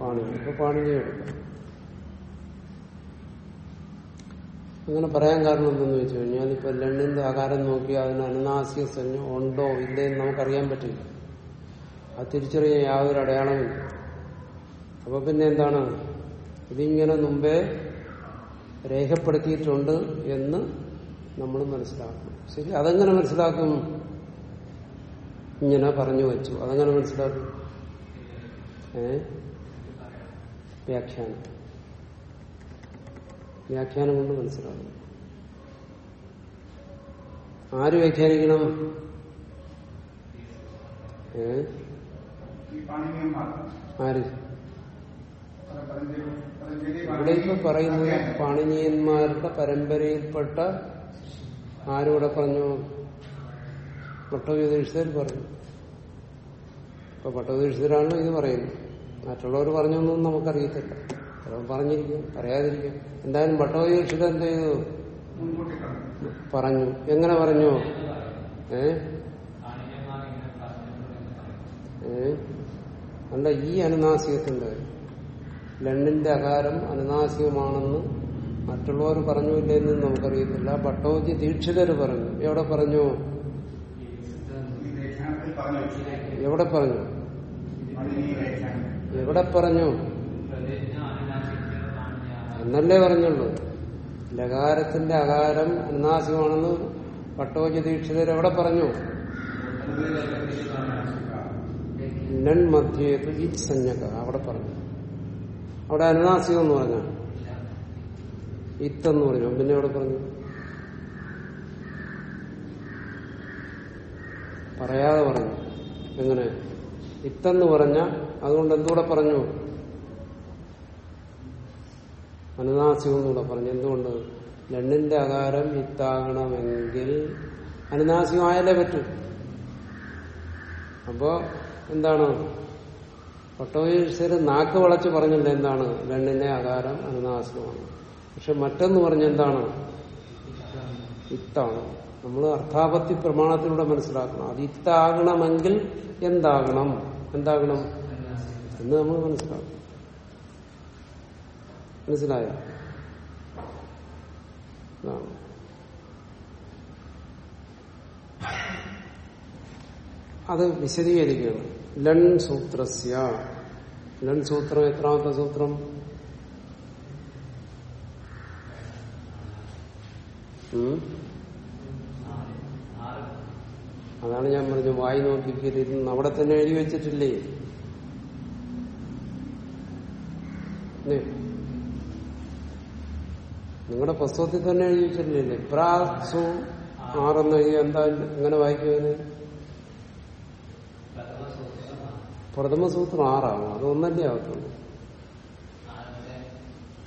പാണിനി. ഇപ്പൊ പാണിനി എടുക്കാം. അങ്ങനെ പറയാൻ കാരണം എന്തെന്ന് വെച്ച് കഴിഞ്ഞാൽ ഇപ്പൊ ലണ്ണിന്റെ ആകാരം നോക്കി അതിന് അനുനാസിക സംജ്ഞ ഉണ്ടോ ഇല്ലേ എന്ന് നമുക്കറിയാൻ പറ്റില്ല. അത് തിരിച്ചറിയാൻ യാതൊരു അടയാളമില്ല. അപ്പൊ പിന്നെ എന്താണ്? ഇതിങ്ങനെ മുമ്പേ രേഖപ്പെടുത്തിയിട്ടുണ്ട് എന്ന് നമ്മൾ മനസ്സിലാക്കണം. ശരി? അതെങ്ങനെ മനസ്സിലാക്കും? ഇങ്ങനെ പറഞ്ഞു വെച്ചു. അതെങ്ങനെ മനസ്സിലാക്കും? ഏ? വ്യാഖ്യാനം. വ്യാഖ്യാനം കൊണ്ട് മനസ്സിലാക്കും. ആര് വ്യാഖ്യാനിക്കണം? ഏ? ആര്? ഇവിടെ ഇപ്പൊ പറയുന്നത് പാണിനീയന്മാരുടെ പരമ്പരയിൽപ്പെട്ട ആരൂടെ പറഞ്ഞു? ഭട്ടോപദേശിതർ പറഞ്ഞു. ഇപ്പൊ ഭട്ടോപദേശിതരാണല്ലോ ഇത് പറയുന്നത്. മറ്റുള്ളവർ പറഞ്ഞൊന്നും നമുക്കറിയത്തില്ല. ചിലപ്പോൾ പറഞ്ഞിരിക്കും പറയാതിരിക്കും. എന്തായാലും ഭട്ടോപദേശിതർ എന്ത് ചെയ്തു? പറഞ്ഞു. എങ്ങനെ പറഞ്ഞു? ഏ? അല്ല ഈ അനുനാസികത്തിന്റെ ലണ്ണിന്റെ അകാരം അനുനാസികമാണെന്ന് മറ്റുള്ളവർ പറഞ്ഞു ഇല്ലെന്ന് നമുക്കറിയത്തില്ല. ഭട്ടോജി ദീക്ഷിതർ പറഞ്ഞു. എവിടെ പറഞ്ഞു? എവിടെ പറഞ്ഞു? എവിടെ പറഞ്ഞു? എന്നല്ലേ പറഞ്ഞുള്ളൂ. ലകാരത്തിന്റെ അകാരം അനുനാസികമാണെന്ന് ഭട്ടോജി ദീക്ഷിതർ എവിടെ പറഞ്ഞു? ലൺ മധ്യേത് ഈ സഞ്ജക അവിടെ പറഞ്ഞു. അവിടെ അനുനാസികം എന്ന് പറഞ്ഞ ഇത്തെന്ന് പറഞ്ഞു. പിന്നെ അവിടെ പറഞ്ഞു പറയാതെ പറഞ്ഞു. എങ്ങനെ? ഇത്തെന്ന് പറഞ്ഞ അതുകൊണ്ട് എന്തുകൂടെ പറഞ്ഞു? അനുനാസികം എന്നൂടെ പറഞ്ഞു. എന്തുകൊണ്ട്? ലണ്ണിന്റെ ആകാരം ഇത്താകണമെങ്കിൽ അനുനാസികമായാലേ പറ്റൂ. അപ്പോ എന്താണ്? ഒട്ടോയിശ്വര് നാക്ക് വളച്ച് പറഞ്ഞില്ല എന്താണ്? ലണ്ണിന്റെ ആകാരം അനുനാസികമാണ്. പക്ഷെ മറ്റൊന്ന് പറഞ്ഞ എന്താണ്? ഇത്താണ്. നമ്മൾ അർത്ഥാപത്തി പ്രമാണത്തിലൂടെ മനസ്സിലാക്കണം. അത് ഇത്താകണമെങ്കിൽ എന്താകണം? എന്താകണം? എന്ന് നമ്മൾ മനസ്സിലാക്കണം. മനസ്സിലായ. അത് വിശദീകരിക്കുകയാണ്. ലൺ സൂത്രസ്യ. ലൺ സൂത്രം എത്രാമത്തെ സൂത്രം? അതാണ് ഞാൻ പറഞ്ഞു വായി നോക്കിക്കരുത്. അവിടെ തന്നെ എഴുതി വെച്ചിട്ടില്ലേ? നിങ്ങളുടെ പുസ്തകത്തിൽ തന്നെ എഴുതി വെച്ചിട്ടില്ലേ? പ്രാസു ആറെന്ന് എഴുതി എന്താ എങ്ങനെ വായിക്കുന്നത്? പ്രഥമ സൂത്രം ആറാണ്? അത് ഒന്നല്ലേ ആകത്തുള്ളൂ.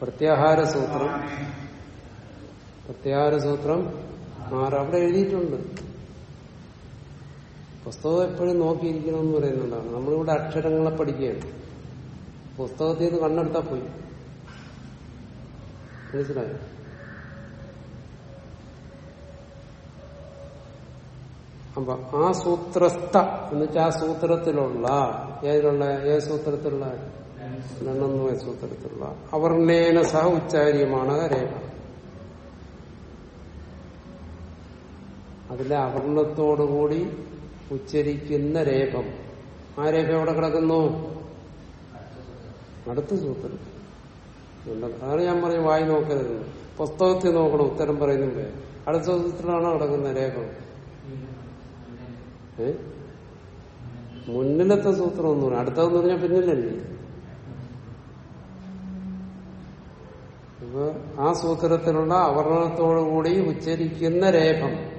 പ്രത്യാഹാര സൂത്രം. പ്രത്യാഹാര സൂത്രം ആറ് അവിടെ എഴുതിയിട്ടുണ്ട്. പുസ്തകം എപ്പോഴും നോക്കിയിരിക്കണം എന്ന് പറയുന്നതാണ്. നമ്മളിവിടെ അക്ഷരങ്ങളെ പഠിക്കുകയാണ്. പുസ്തകത്തിൽ നിന്ന് കണ്ണെടുത്താൽ പോയി. മനസ്സിലായോ? അപ്പൊ ആ സൂത്രസ്ഥ എന്ന് വെച്ചാൽ ആ സൂത്രത്തിലുള്ള ഏതിലുള്ള? ഏത് സൂത്രത്തിലുള്ള? രണ്ടെന്ന് സൂത്രത്തിലുള്ള. അവർണേന സഹ ഉച്ചാര്യമാണ് രേഖ. അതിലെ അവർണത്തോടുകൂടി ഉച്ചരിക്കുന്ന രേഖം. ആ രേഖ എവിടെ കിടക്കുന്നു? അടുത്ത സൂത്രം. അതാണ് ഞാൻ പറയും വായി നോക്കരുത്. പുസ്തകത്തിൽ നോക്കണം ഉത്തരം പറയുന്നുണ്ട് അടുത്ത സൂത്രമാണ് കിടക്കുന്ന രേഖ. ഏ? മുന്നിലത്തെ സൂത്രം ഒന്നും അടുത്തതെന്ന് പറഞ്ഞാൽ പിന്നിലല്ലേ? ആ സൂത്രത്തിലുള്ള അവർണത്തോടുകൂടി ഉച്ചരിക്കുന്ന രേഖം.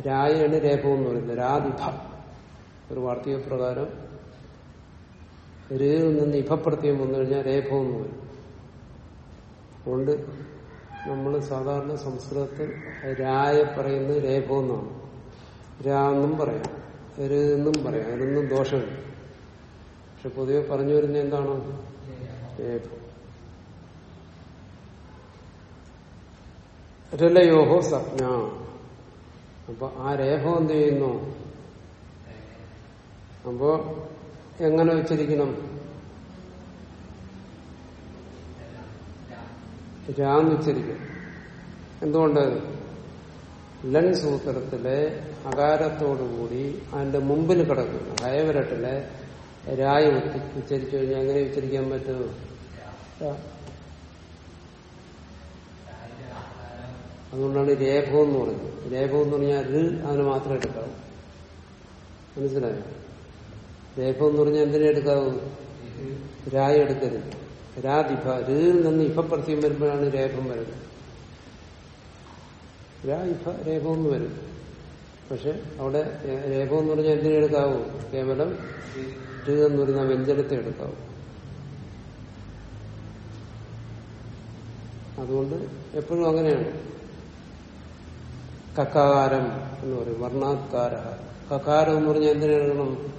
രായാണ് രേഖം എന്ന് പറയുന്നത് രാധിഭ ഒരു വാർത്തക പ്രകാരം രേ നിന്ന് ഇഭപ്രത്യം വന്നു കഴിഞ്ഞാൽ എന്ന് വരും. അതുകൊണ്ട് നമ്മൾ സാധാരണ സംസ്കൃതത്തിൽ രായ പറയുന്നത് രേഖം എന്നാണ്. രാ എന്നും പറയാം. ര് പറയാം. അതിനൊന്നും ദോഷമില്ല. പക്ഷെ പൊതുവെ പറഞ്ഞു വരുന്ന എന്താണ്? രേഭം രലയോഹോ സപ്ന അപ്പൊ ആ രേഖ എന്ത് ചെയ്യുന്നു? അപ്പോ എങ്ങനെ വെച്ചിരിക്കണം? രാന്ന് വെച്ചിരിക്കും. എന്തുകൊണ്ട്? ലൺ സൂത്രത്തിലെ അകാരത്തോടുകൂടി അതിന്റെ മുമ്പിൽ കിടക്കുന്നു. ഹയവരട്ടിലെ രായ ഉച്ച- ഉച്ചരിച്ചു കഴിഞ്ഞാൽ എങ്ങനെ ഉച്ചരിക്കാൻ പറ്റുമോ അതുകൊണ്ടാണ് രേഖം എന്ന് പറയുന്നത്. രേഖം എന്ന് പറഞ്ഞാൽ ഋ അതിന് മാത്രം എടുക്കാവൂ. മനസ്സിലായോ? രേഖം എന്ന് പറഞ്ഞാൽ എന്തിനെ എടുക്കാവൂ? രായ എടുക്കരുത്. രാധിഭ ഋയിൽ നിന്ന് ഇഫപ്രത്യം വരുമ്പോഴാണ് രേഖം വരുന്നത്. രാ ഇഫ രേഖം എന്ന് വരും പക്ഷെ അവിടെ രേഖ എന്ന് പറഞ്ഞാൽ എന്തിനെ എടുക്കാവൂ? കേവലം ഋ എന്ന് പറയുന്ന വ്യഞ്ജനത്തെ എടുക്കാവൂ. അതുകൊണ്ട് എപ്പോഴും അങ്ങനെയാണ്. കക്കാരം എന്ന് പറയും വർണാത്കാര. കക്കാരം എന്ന് പറഞ്ഞാൽ എന്തിനെടുക്കണം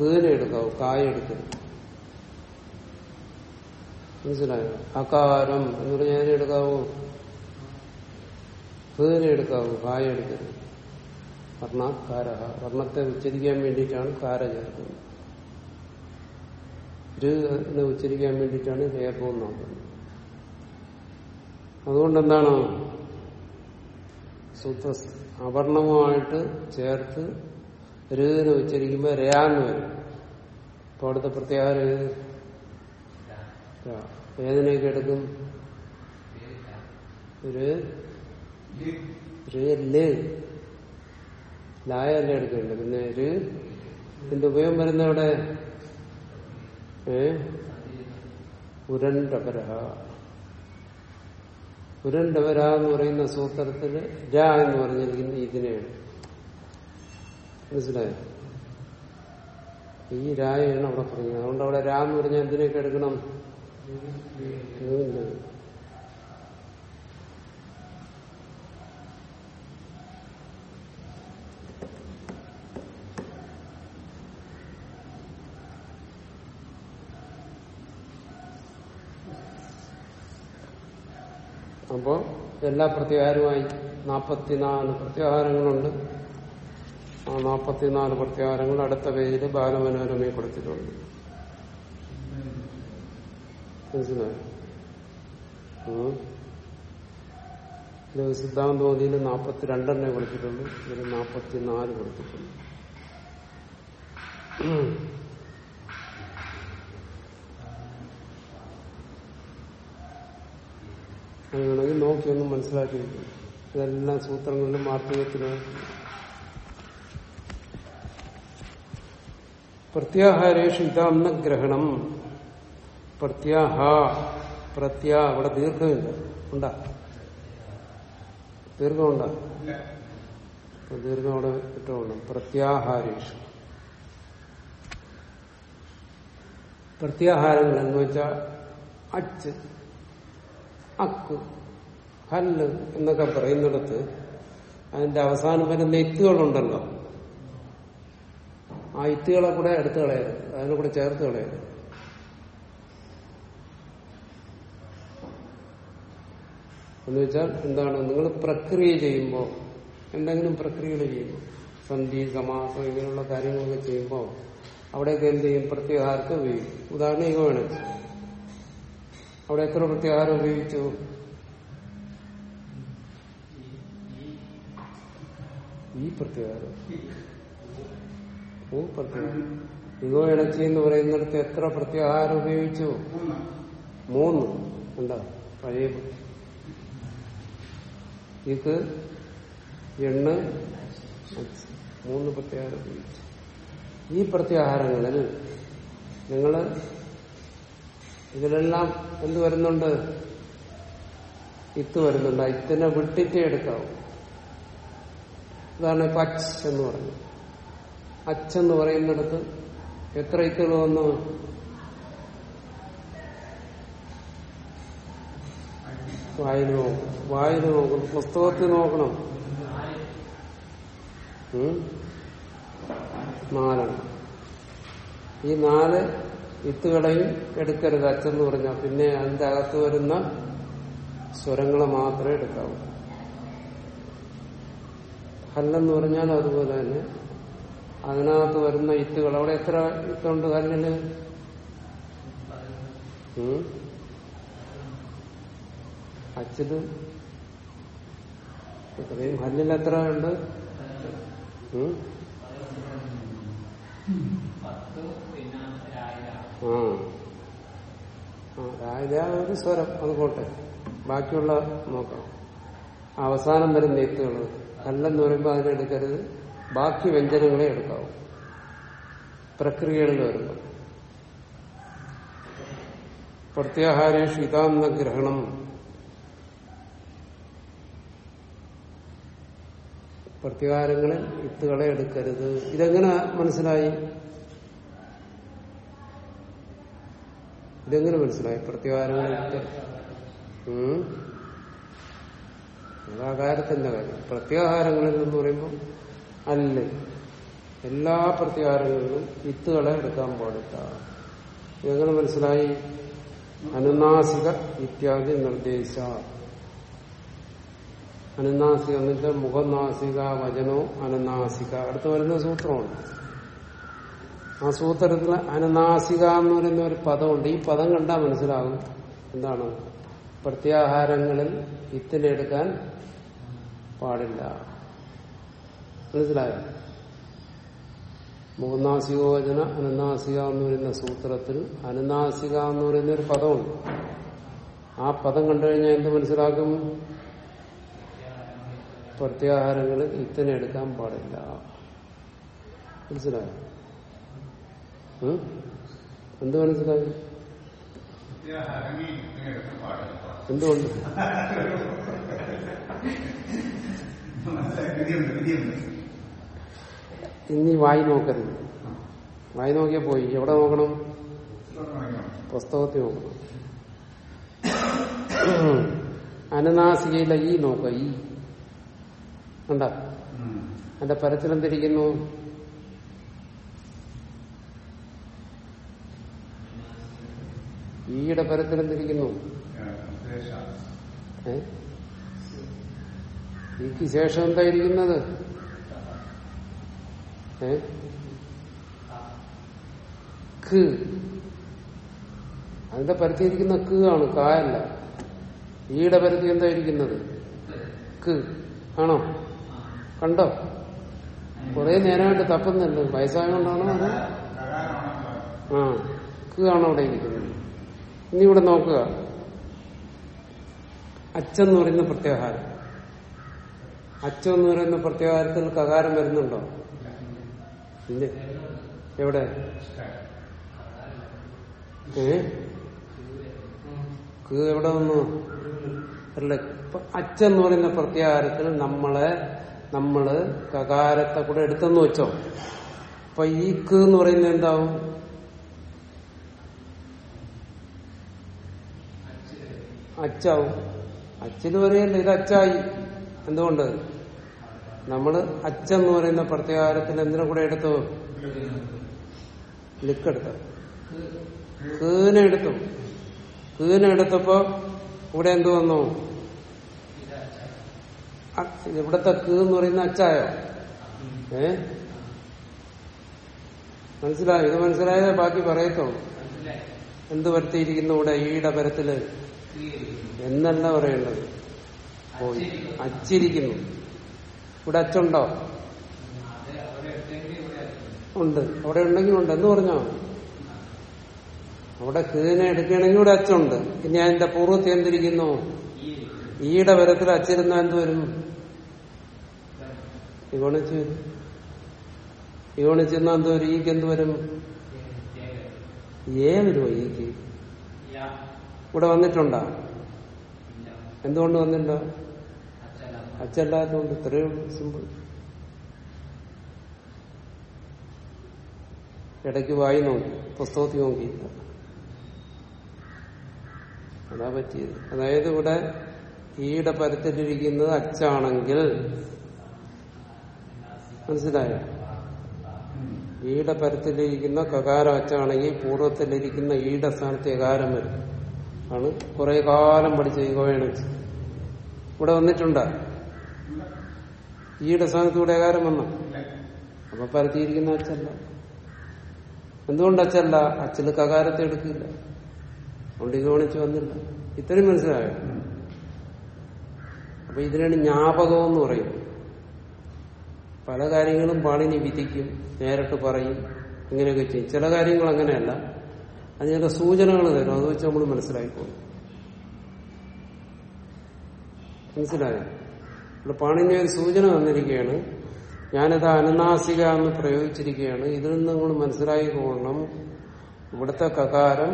കീനെ എടുക്കാവൂ കായ എടുക്കരുത്. മനസ്സിലായോ? അകാരം എന്ന് പറഞ്ഞാൽ അതിനെ എടുക്കാവൂ? കീനെ എടുക്കാവൂ കായ എടുക്കരുത്. വർണാത്കാര. വർണത്തെ ഉച്ചരിക്കാൻ വേണ്ടിയിട്ടാണ് കാര ചേർക്കുന്നത്. ഉച്ചരിക്കാൻ വേണ്ടിയിട്ടാണ് രേഖം നോക്കുന്നത്. അതുകൊണ്ട് എന്താണ് സൂത്ര അവർണവുമായിട്ട് ചേർത്ത് രുവിനെ ഉച്ചരിക്കുമ്പോൾ രയാന്ന് വരും. അപ്പൊ അവിടുത്തെ പ്രത്യാഹാരം ഏത് രാ. ഏതിനെയൊക്കെ എടുക്കും ലായല്ലേ എടുക്കേണ്ടത്. പിന്നെ ഒരു ഇതിന്റെ ഉപയോഗം വരുന്ന അവിടെ ഏ? ഉരണ്ടപരഹ. ഉരണ്ടവര എന്ന് പറയുന്ന സൂത്രത്തിൽ ര എന്ന് പറഞ്ഞിരിക്കുന്ന ഇതിനെയാണ്. മനസ്സിലായോ? ഈ രായാണ് അവിടെ പറഞ്ഞത് അതുകൊണ്ട് അവിടെ രാ എന്ന് പറഞ്ഞാൽ എന്തിനൊക്കെ എടുക്കണം ഇതിന്റെ. അപ്പോ എല്ലാ പ്രത്യാഹാരമായി നാൽപ്പത്തിനാല് പ്രത്യാഹാരങ്ങളുണ്ട്. ആ നാൽപ്പത്തിനാല് പ്രത്യാഹാരങ്ങൾ അടുത്ത പേജിൽ ബാലമനോരമയെ കൊടുത്തിട്ടുണ്ട്. മനസ്സിലായോ? സിദ്ധാന്തോതിയിൽ നാൽപ്പത്തിരണ്ടെണ്ണേ കൊടുത്തിട്ടുള്ളൂ. ഇതിൽ നാൽപ്പത്തിനാല് കൊടുത്തിട്ടുണ്ട് ഉം. അത് വേണമെങ്കിൽ നോക്കിയൊന്ന് മനസ്സിലാക്കി. വെക്കും. ഇതെല്ലാം സൂത്രങ്ങളിലും മാർത്തികത്തിന് പ്രത്യാഹാരേഷു ഇതാന്ന ഗ്രഹണം. പ്രത്യാഹ പ്രത്യാ അവിടെ ദീർഘമില്ല ഉണ്ടാ. ദീർഘമുണ്ടാ ദീർഘം അവിടെ ഇട്ടുകൊണ്ട് പ്രത്യാഹാരേഷു. പ്രത്യാഹാരങ്ങൾ എന്ന് വെച്ചാൽ അച്ച്. അക്ക് ഹല്ല് എന്നൊക്കെ പറയുന്നിടത്ത് അതിന്റെ അവസാനം വരുന്ന നെയ്ത്തുകളുണ്ടല്ലോ ആ ഇത്തുകളെ കൂടെ എടുത്തു കളയരുത്. അതിനെ കൂടെ ചേർത്ത് കളയരുത്. എന്ന് വെച്ചാൽ എന്താണ്? നിങ്ങൾ പ്രക്രിയ ചെയ്യുമ്പോൾ എന്തെങ്കിലും പ്രക്രിയകൾ ചെയ്യുമ്പോൾ സന്ധി സമാസം ഇങ്ങനെയുള്ള കാര്യങ്ങളൊക്കെ ചെയ്യുമ്പോൾ അവിടെയൊക്കെ എന്ത് ചെയ്യും? പ്രത്യേകാർക്ക് ഉപയോഗിക്കും. ഉദാഹരണം ഇവ വേണം അവിടെ എത്ര പ്രത്യാഹാരം ഉപയോഗിച്ചു? ഈ പ്രത്യാഹാരം? പ്രത്യാഹാരം. ഇതോ ഇളച്ചി എന്ന് പറയുന്നിടത്ത് എത്ര പ്രത്യാഹാരം ഉപയോഗിച്ചു? മൂന്ന്. എന്താ പഴയ ഇത് എണ്ണ. മൂന്ന് പ്രത്യാഹാരം ഉപയോഗിച്ചു. ഈ പ്രത്യാഹാരങ്ങളിൽ നിങ്ങൾ ഇതിലെല്ലാം എന്ത് വരുന്നുണ്ട്? ഇത്ത് വരുന്നുണ്ട്. ഇത്തിനെ വിട്ടിട്ടേ എടുക്കാവും. ഇതാണ് ഇപ്പൊ അച്ച് എന്ന് പറഞ്ഞു അച്ചെന്ന് പറയുന്നിടത്ത് എത്ര ഇത്തുകൾ വന്നു? വായിൽ നോക്കണം വായിൽ നോക്കണം പുസ്തകത്തിൽ നോക്കണം? നാലെണ്ണം. ഈ നാല് വിത്തുകളെയും എടുക്കരുത് അച്ചെന്ന് പറഞ്ഞാൽ പിന്നെ അതിന്റെ അകത്ത് വരുന്ന സ്വരങ്ങളെ മാത്രമേ എടുക്കാവൂ. ഹല്ലെന്ന് പറഞ്ഞാൽ അതുപോലെ തന്നെ അതിനകത്ത് വരുന്ന ഇത്തുകൾ. അവിടെ എത്ര ഇത്തുണ്ട് ഹല്ലിന് ഉം? അച്ചിൽ? ഇത്രയും ഹല്ലിൽ എത്ര ഉണ്ട് ഉം? പത്ത് പിന്നെ രാവിലെ ആ രാവിലെ ആ ഒരു സ്വരം. അത് പോട്ടെ. ബാക്കിയുള്ള നോക്കാം. അവസാനം വരുന്ന എത്തുകൾ അല്ലെന്ന് പറയുമ്പോൾ അതിനെടുക്കരുത് ബാക്കി വ്യഞ്ജനങ്ങളെ എടുക്കാവൂ പ്രക്രിയകളിൽ വരുമ്പോൾ പ്രത്യാഹാരേഷു ഇതാന്ന ഗ്രഹണം. പ്രത്യാഹാരങ്ങളിൽ ഇത്തുകളെ എടുക്കരുത്. ഇതെങ്ങനെ മനസ്സിലായി? ഇതെങ്ങനെ മനസ്സിലായി? ഉം? അതാകാരത്തിന്റെ കാര്യം. പ്രത്യാഹാരങ്ങളിൽ എന്ന് പറയുമ്പോൾ അല്ല. എല്ലാ പ്രത്യാഹാരങ്ങളിലും വിത്തുകളെ എടുക്കാൻ പാടില്ല. ഇതെങ്ങനെ മനസ്സിലായി? അനുനാസിക ഇത്യാദി നിർദ്ദേശ. അനുനാസിക എന്ന് വെച്ചാൽ മുഖനാസിക വചനോ അനുനാസിക. അടുത്ത് വരുന്ന സൂത്രമുണ്ട് ആ സൂത്രത്തിൽ അനുനാസിക എന്ന് പറയുന്ന ഒരു പദമുണ്ട്. ഈ പദം കണ്ടാൽ മനസ്സിലാകും എന്താണ്? പ്രത്യാഹാരങ്ങളിൽ ഇത്തിനെടുക്കാൻ പാടില്ല. മനസ്സിലായോ? മൂന്നാസികോചന അനുനാസിക എന്ന് പറയുന്ന സൂത്രത്തിൽ അനുനാസിക എന്ന് പറയുന്ന ഒരു പദമുണ്ട്. ആ പദം കണ്ടു കഴിഞ്ഞാൽ എന്ത് മനസ്സിലാക്കും? പ്രത്യാഹാരങ്ങളിൽ ഇത്തിനെ എടുക്കാൻ പാടില്ല. മനസ്സിലായോ? എന്ത് മനസ്സിലായി? എന്തുകൊണ്ട്? ഇനി വായി നോക്കരുത്. വായി നോക്കിയാ പോയി. എവിടെ നോക്കണം? പുസ്തകത്തിൽ നോക്കണം. അനുനാസികയിലെ ഈ നോക്ക ഈ. കണ്ട? എന്റെ പരത്തിലെന്തിരിക്കുന്നു ഈയുടെ പരത്തിലെന്തിരിക്കുന്നു? എന്തിരിക്കുന്നു ഈക്ക് ശേഷം എന്തായിരിക്കുന്നത് ഏ? അതിന്റെ പരത്തിയിരിക്കുന്ന ക് ആണ് കായല്ല. ഈയുടെ പരത്തി എന്തായിരിക്കുന്നത് ക് ആണോ? കണ്ടോ? കുറെ നേരമായിട്ട് തപ്പുന്നുണ്ട് വയസ്സായോണ്ടാണോ അതോ? അത് ആ ക് ആണോ അവിടെ ഇരിക്കുന്നത്? ഇനി ഇവിടെ നോക്കുക. അച്ചെന്ന് പറയുന്ന പ്രത്യാഹാരം. അച്ചെന്ന് പറയുന്ന പ്രത്യാഹാരത്തിൽ കകാരം വരുന്നുണ്ടോ? ഇല്ല. എവിടെ? ഏ? എവിടെ വന്നു അച്ചെന്ന് പറയുന്ന പ്രത്യാഹാരത്തിൽ നമ്മളെ നമ്മൾ കകാരത്തെ കൂടെ എടുത്തെന്ന് വെച്ചോ. അപ്പൊ ഈ ക് എന്ന് പറയുന്നത് എന്താവും? അച്ചാവും. അച്ഛന് പറയല്ല ഇത് അച്ചായി. എന്തുകൊണ്ട്? നമ്മൾ അച്ചെന്ന് പറയുന്ന പ്രത്യാഹാരത്തിൽ എന്തിനെ കൂടെ എടുത്തു? ലിക്കെടുത്തു. കീനെടുത്തു കീനെടുത്തപ്പോ ഇവിടെ എന്ത് വന്നു? ഇവിടത്തെ കീ എന്ന് പറയുന്ന അച്ചായോ? ഏ? മനസ്സിലായോ? ഇത് മനസ്സിലായതേ ബാക്കി മനസ്സിലായി എന്ത് വരുത്തിയിരിക്കുന്നു ഇവിടെ ഈയുടെ പരത്തിൽ? എന്നല്ല പറയേണ്ടത്. പോയി. അച്ചിരിക്കുന്നു. ഇവിടെ അച്ചുണ്ടോ ഉണ്ട്. അവിടെ ഉണ്ടെങ്കിൽ ഉണ്ട്. എന്ന് പറഞ്ഞോ? അവിടെ കീഴിനെ എടുക്കുകയാണെങ്കിൽ ഇവിടെ അച്ചുണ്ട് ഇനി അതിന്റെ പൂർവത്തി എന്തിരിക്കുന്നു? ഈയുടെ വരത്തിൽ അച്ചിരുന്ന എന്ത് വരും? ഇഗോണിച്ച് വരും. എന്തോ വരും? ഈക്ക് എന്ത് വരും? ഏ വരുമോ ഈക്ക്? ഇവിടെ വന്നിട്ടുണ്ടോ? എന്തുകൊണ്ട് വന്നില്ല അച്ചല്ലാത്തതുകൊണ്ട് ഇത്രയേ സിമ്പിൾ ഇടയ്ക്ക് വായി നോക്കി പുസ്തകത്തിൽ നോക്കിയില്ല അതാ പറ്റിയത്. അതായത് ഇവിടെ ഈയുടെ പരത്തിലിരിക്കുന്നത് അച്ചാണെങ്കിൽ മനസ്സിലായോ? ഈയുടെ പരത്തിലിരിക്കുന്ന കകാരം അച്ചാണെങ്കിൽ പൂർവത്തിലിരിക്കുന്ന ഈയുടെ സ്ഥാനത്ത് എകാരം വരും. ആണ്. കുറെ കാലം പഠിച്ച ഈഗോയണിച്ച് ഇവിടെ വന്നിട്ടുണ്ടോ? ഈയുടെ സ്ഥാനത്ത് ഇവിടെ ഏകാരം വന്ന? അപ്പൊ പരത്തിയിരിക്കുന്ന അച്ഛല്ല. എന്തുകൊണ്ട് അച്ഛല്ല? അച്ഛന് കകാരത്തെ എടുക്കില്ല. അതുകൊണ്ട് ഇത് ഗണിച്ച് വന്നില്ല. ഇത്രയും മനസ്സിലായോ? അപ്പൊ ഇതിനാണ് ജ്ഞാപകം എന്ന് പറയും പല കാര്യങ്ങളും പാളിനി വിധിക്കും നേരിട്ട് പറയും ഇങ്ങനെയൊക്കെ ചെയ്യും. ചില കാര്യങ്ങൾ അങ്ങനെയല്ല. അതിനൊക്കെ സൂചനകൾ തരും. അത് വെച്ച് നമ്മൾ മനസ്സിലായിക്കോളും മനസ്സിലായോ? ഇവിടെ പാണിനി ഒരു സൂചന തന്നിരിക്കുകയാണ് ഞാനത് അനുനാസിക എന്ന് പ്രയോഗിച്ചിരിക്കുകയാണ്. ഇതിൽ നിന്ന് നിങ്ങൾ മനസ്സിലായിക്കൊള്ളണം ഇവിടുത്തെ കകാരം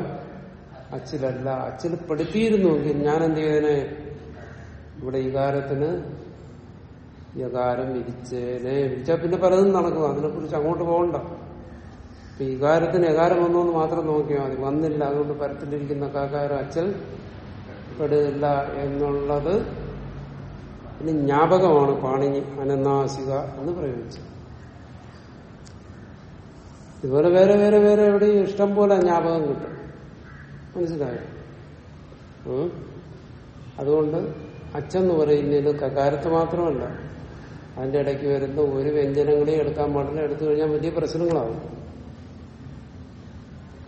അച്ചിലല്ല. അച്ചിൽ പെടുത്തിയിരുന്നുവെങ്കിൽ ഞാൻ എന്ത് ചെയ്തതിനെ ഇവിടെ ഇകാരത്തിന് യകാരം വിരിച്ചേനെ വിരിച്ചാൽ പിന്നെ പലതും നടക്കും. അതിനെക്കുറിച്ച് അങ്ങോട്ട് പോകണ്ട. ഇപ്പൊ എകാരം വന്നു എന്ന് മാത്രം നോക്കിയാൽ മതി. വന്നില്ല അതുകൊണ്ട് പരത്തിലിരിക്കുന്ന കാക്കാരം അച്ചൽ പെടില്ല എന്നുള്ളത് ഇനി ജ്ഞാപകമാണ്. പാണിനി അനന്നാസിക എന്ന് പ്രയോഗിച്ചത്. ഇതുപോലെ വേറെ വേറെ വേറെ എവിടെ ഇഷ്ടം പോലെ ജ്ഞാപകം കിട്ടും. മനസ്സിലായോ? അതുകൊണ്ട് അച്ഛന്ന് പറയുന്നതിന് കകാരത്ത് മാത്രമല്ല. അതിന്റെ ഇടയ്ക്ക് വരുന്ന ഒരു വ്യഞ്ജനങ്ങളെയും എടുക്കാൻ പാടില്ല. എടുത്തു കഴിഞ്ഞാൽ വലിയ പ്രശ്നങ്ങളാവും.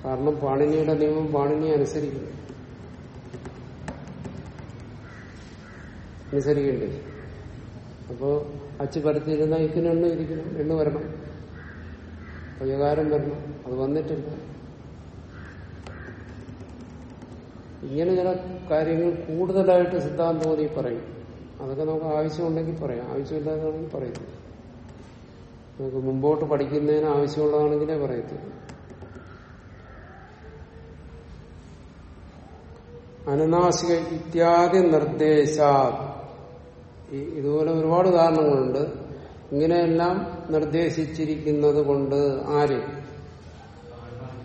കാരണം പാണിനിയുടെ നിയമം പാണിനി അനുസരിക്കുന്നു. അനുസരിക്കണ്ടേ. അപ്പോ അച്ച് പരത്തിയിരുന്ന ഇക്കിന് എണ്ണ ഇരിക്കണം എണ്ണ വരണം. പ്രകാരം വരണം അത് വന്നിട്ടില്ല. ഇങ്ങനെ ചില കാര്യങ്ങൾ കൂടുതലായിട്ട് സിദ്ധാന്തമോദി പറയും. അതൊക്കെ നമുക്ക് ആവശ്യമുണ്ടെങ്കിൽ പറയാം. ആവശ്യമില്ലാതാണെങ്കിൽ പറയത്തില്ല. നമുക്ക് മുമ്പോട്ട് പഠിക്കുന്നതിന് ആവശ്യമുള്ളതാണെങ്കിലേ പറയത്തില്ല അനുനാസിക ഇത്യാദി നിർദ്ദേശ ഇതുപോലെ ഒരുപാട് കാരണങ്ങളുണ്ട് ഇങ്ങനെയെല്ലാം നിർദ്ദേശിച്ചിരിക്കുന്നത് കൊണ്ട് ആര്?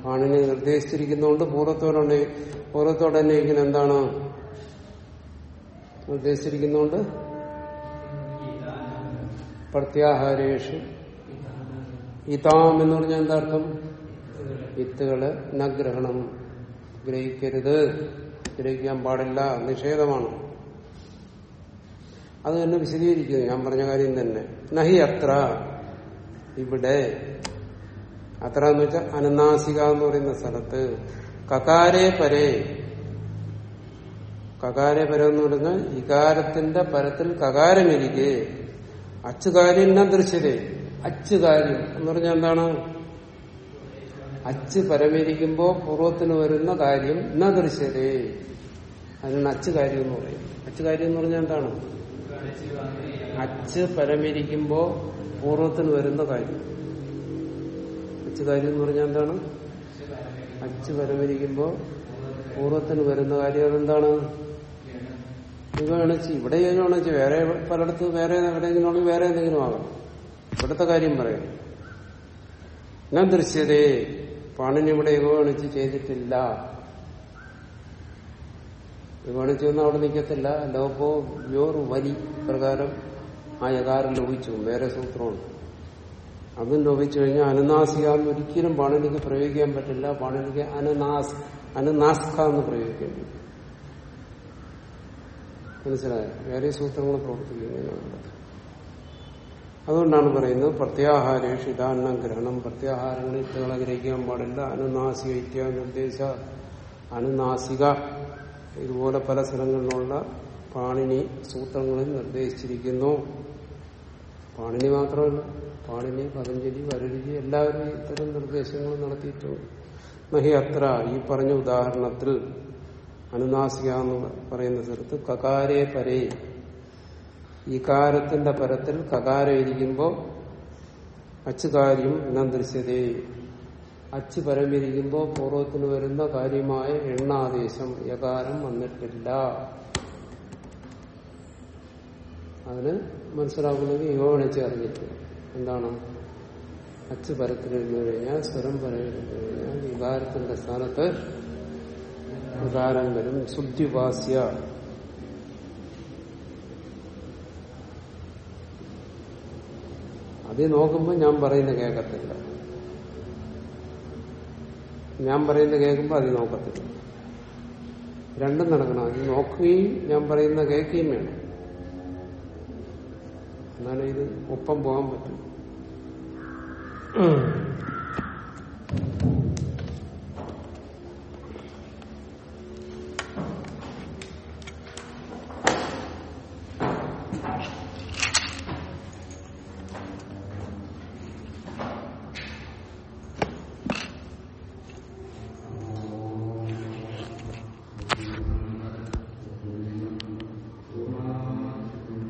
ആണിനെ നിർദ്ദേശിച്ചിരിക്കുന്നതുകൊണ്ട് പൂർവത്തോടെ പൂർവത്തോടെ അന്വയിക്കുന്ന എന്താണ് നിർദ്ദേശിച്ചിരിക്കുന്നതുകൊണ്ട്? പ്രത്യാഹാരേഷു. ഇതാം എന്ന് പറഞ്ഞാൽ എന്താർത്ഥം? വിത്തുകൾ നഗ്രഹണം ഗ്രഹിക്കരുത്. ഗ്രഹിക്കാൻ പാടില്ല നിഷേധമാണ്. അത് തന്നെ വിശദീകരിക്കുന്നു ഞാൻ പറഞ്ഞ കാര്യം തന്നെ. നഹി അത്ര ഇവിടെ. അത്ര എന്ന് വെച്ചാൽ അനുനാസിക എന്ന് പറയുന്ന സ്ഥലത്ത്. കകാരേ പരേ. കകാരേ പരം എന്ന് പറഞ്ഞാൽ ഇകാരത്തിന്റെ പരത്തിൽ കകാരമിരിക്കെ അച്ചുകാര്യം ദൃശ്യതേ? അച്ചുകാര്യം. എന്ന് പറഞ്ഞാൽ എന്താണ്? അച്ച് പരമിരിക്കുമ്പോ പൂർവത്തിന് വരുന്ന കാര്യം എന്നാ ദൃശ്യതേ? അതിനാണ് അച്ചുകാര്യം എന്ന് പറയും. അച്ചുകാര്യം എന്ന് പറഞ്ഞാൽ എന്താണ്? അച്ച് പരമിരിക്കുമ്പോ പൂർവത്തിന് വരുന്ന കാര്യം. അച്ച് കാര്യം എന്ന് പറഞ്ഞാൽ എന്താണ്? അച്ച് പരമിരിക്കുമ്പോ പൂർവത്തിന് വരുന്ന കാര്യം അതെന്താണ് ഇവണച്ച് ഇവിടെ യുഗണിച്ച് വേറെ പലയിടത്ത് വേറെ എവിടെയെങ്കിലും ആണെങ്കിൽ വേറെ എന്തെങ്കിലും ആകാം. ഇവിടുത്തെ കാര്യം പറയാം. ഞാൻ ദൃശ്യതേ? പാണിന് ഇവിടെ യുഗണിച്ച് ചെയ്തിട്ടില്ല. യുഗണിച്ചു ഒന്നും അവിടെ നിൽക്കത്തില്ല. ലോപോ യോർ വലി പ്രകാരം ആ യകാരം ലോപിച്ചു വേറെ സൂത്രമാണ്. അതും ലോപിച്ചു കഴിഞ്ഞാൽ അനുനാസിക എന്ന് ഒരിക്കലും പാണിനിക്ക് പ്രയോഗിക്കാൻ പറ്റില്ല. പാണിനിക്ക് അനുനാസ് അനുനാസ്ക എന്ന് പ്രയോഗിക്കാൻ പറ്റും. മനസ്സിലായോ? വേറെ സൂത്രങ്ങൾ പ്രവർത്തിക്കുന്നതിനുണ്ട് അതുകൊണ്ടാണ് പറയുന്നത് പ്രത്യാഹാരേഷ് ഇതാന്നം ഗ്രഹണം. പ്രത്യാഹാരങ്ങളിൽ ഇത്തകൾ ഗ്രഹിക്കാൻ പാടില്ല. അനുനാസിക നിർദ്ദേശ അനുനാസിക ഇതുപോലെ പല സ്ഥലങ്ങളിലുള്ള പാണിനി സൂത്രങ്ങളിൽ നിർദ്ദേശിച്ചിരിക്കുന്നു. പാണിനി മാത്രമല്ല പാണിനി പതഞ്ജലി വരരുചി എല്ലാവരും ഇത്തരം നിർദ്ദേശങ്ങൾ നടത്തിയിട്ടുണ്ട്. നഹി അത്ര ഈ പറഞ്ഞ ഉദാഹരണത്തിൽ അനുനാസിക എന്ന് പറയുന്ന സ്ഥലത്ത് കകാരേ പരേ ഇകാരത്തിന്റെ പരത്തിൽ കകാരം ഇരിക്കുമ്പോൾ അച്ചുകാര്യം എണ്ണം ദൃശ്യതേ അച്ചു പരമിരിക്കുമ്പോൾ പൂർവത്തിന് വരുന്ന കാര്യമായ എണ്ണാദേശം യകാരം വന്നിട്ടില്ല. അതിന് മനസ്സിലാക്കുന്നത് യോണിച്ച് അറിഞ്ഞിട്ട് എന്താണ്? അച്ച് പരത്തിലിരുന്നു കഴിഞ്ഞാൽ സ്വരം പരമിരുന്നു കഴിഞ്ഞാൽ വികാരത്തിന്റെ സ്ഥാനത്ത് വികാരം വരും. ശുദ്ധിപാസ്യ അത് നോക്കുമ്പോൾ ഞാൻ പറയുന്ന കേൾക്കത്തില്ല ഞാൻ പറയുന്ന കേൾക്കുമ്പോൾ അത് നോക്കത്തില്ല. രണ്ടും നടക്കണം. അത് നോക്കുകയും ഞാൻ പറയുന്ന കേൾക്കുകയും വേണം. എന്നാലേ ഇത് ഒപ്പം പോകാൻ പറ്റും.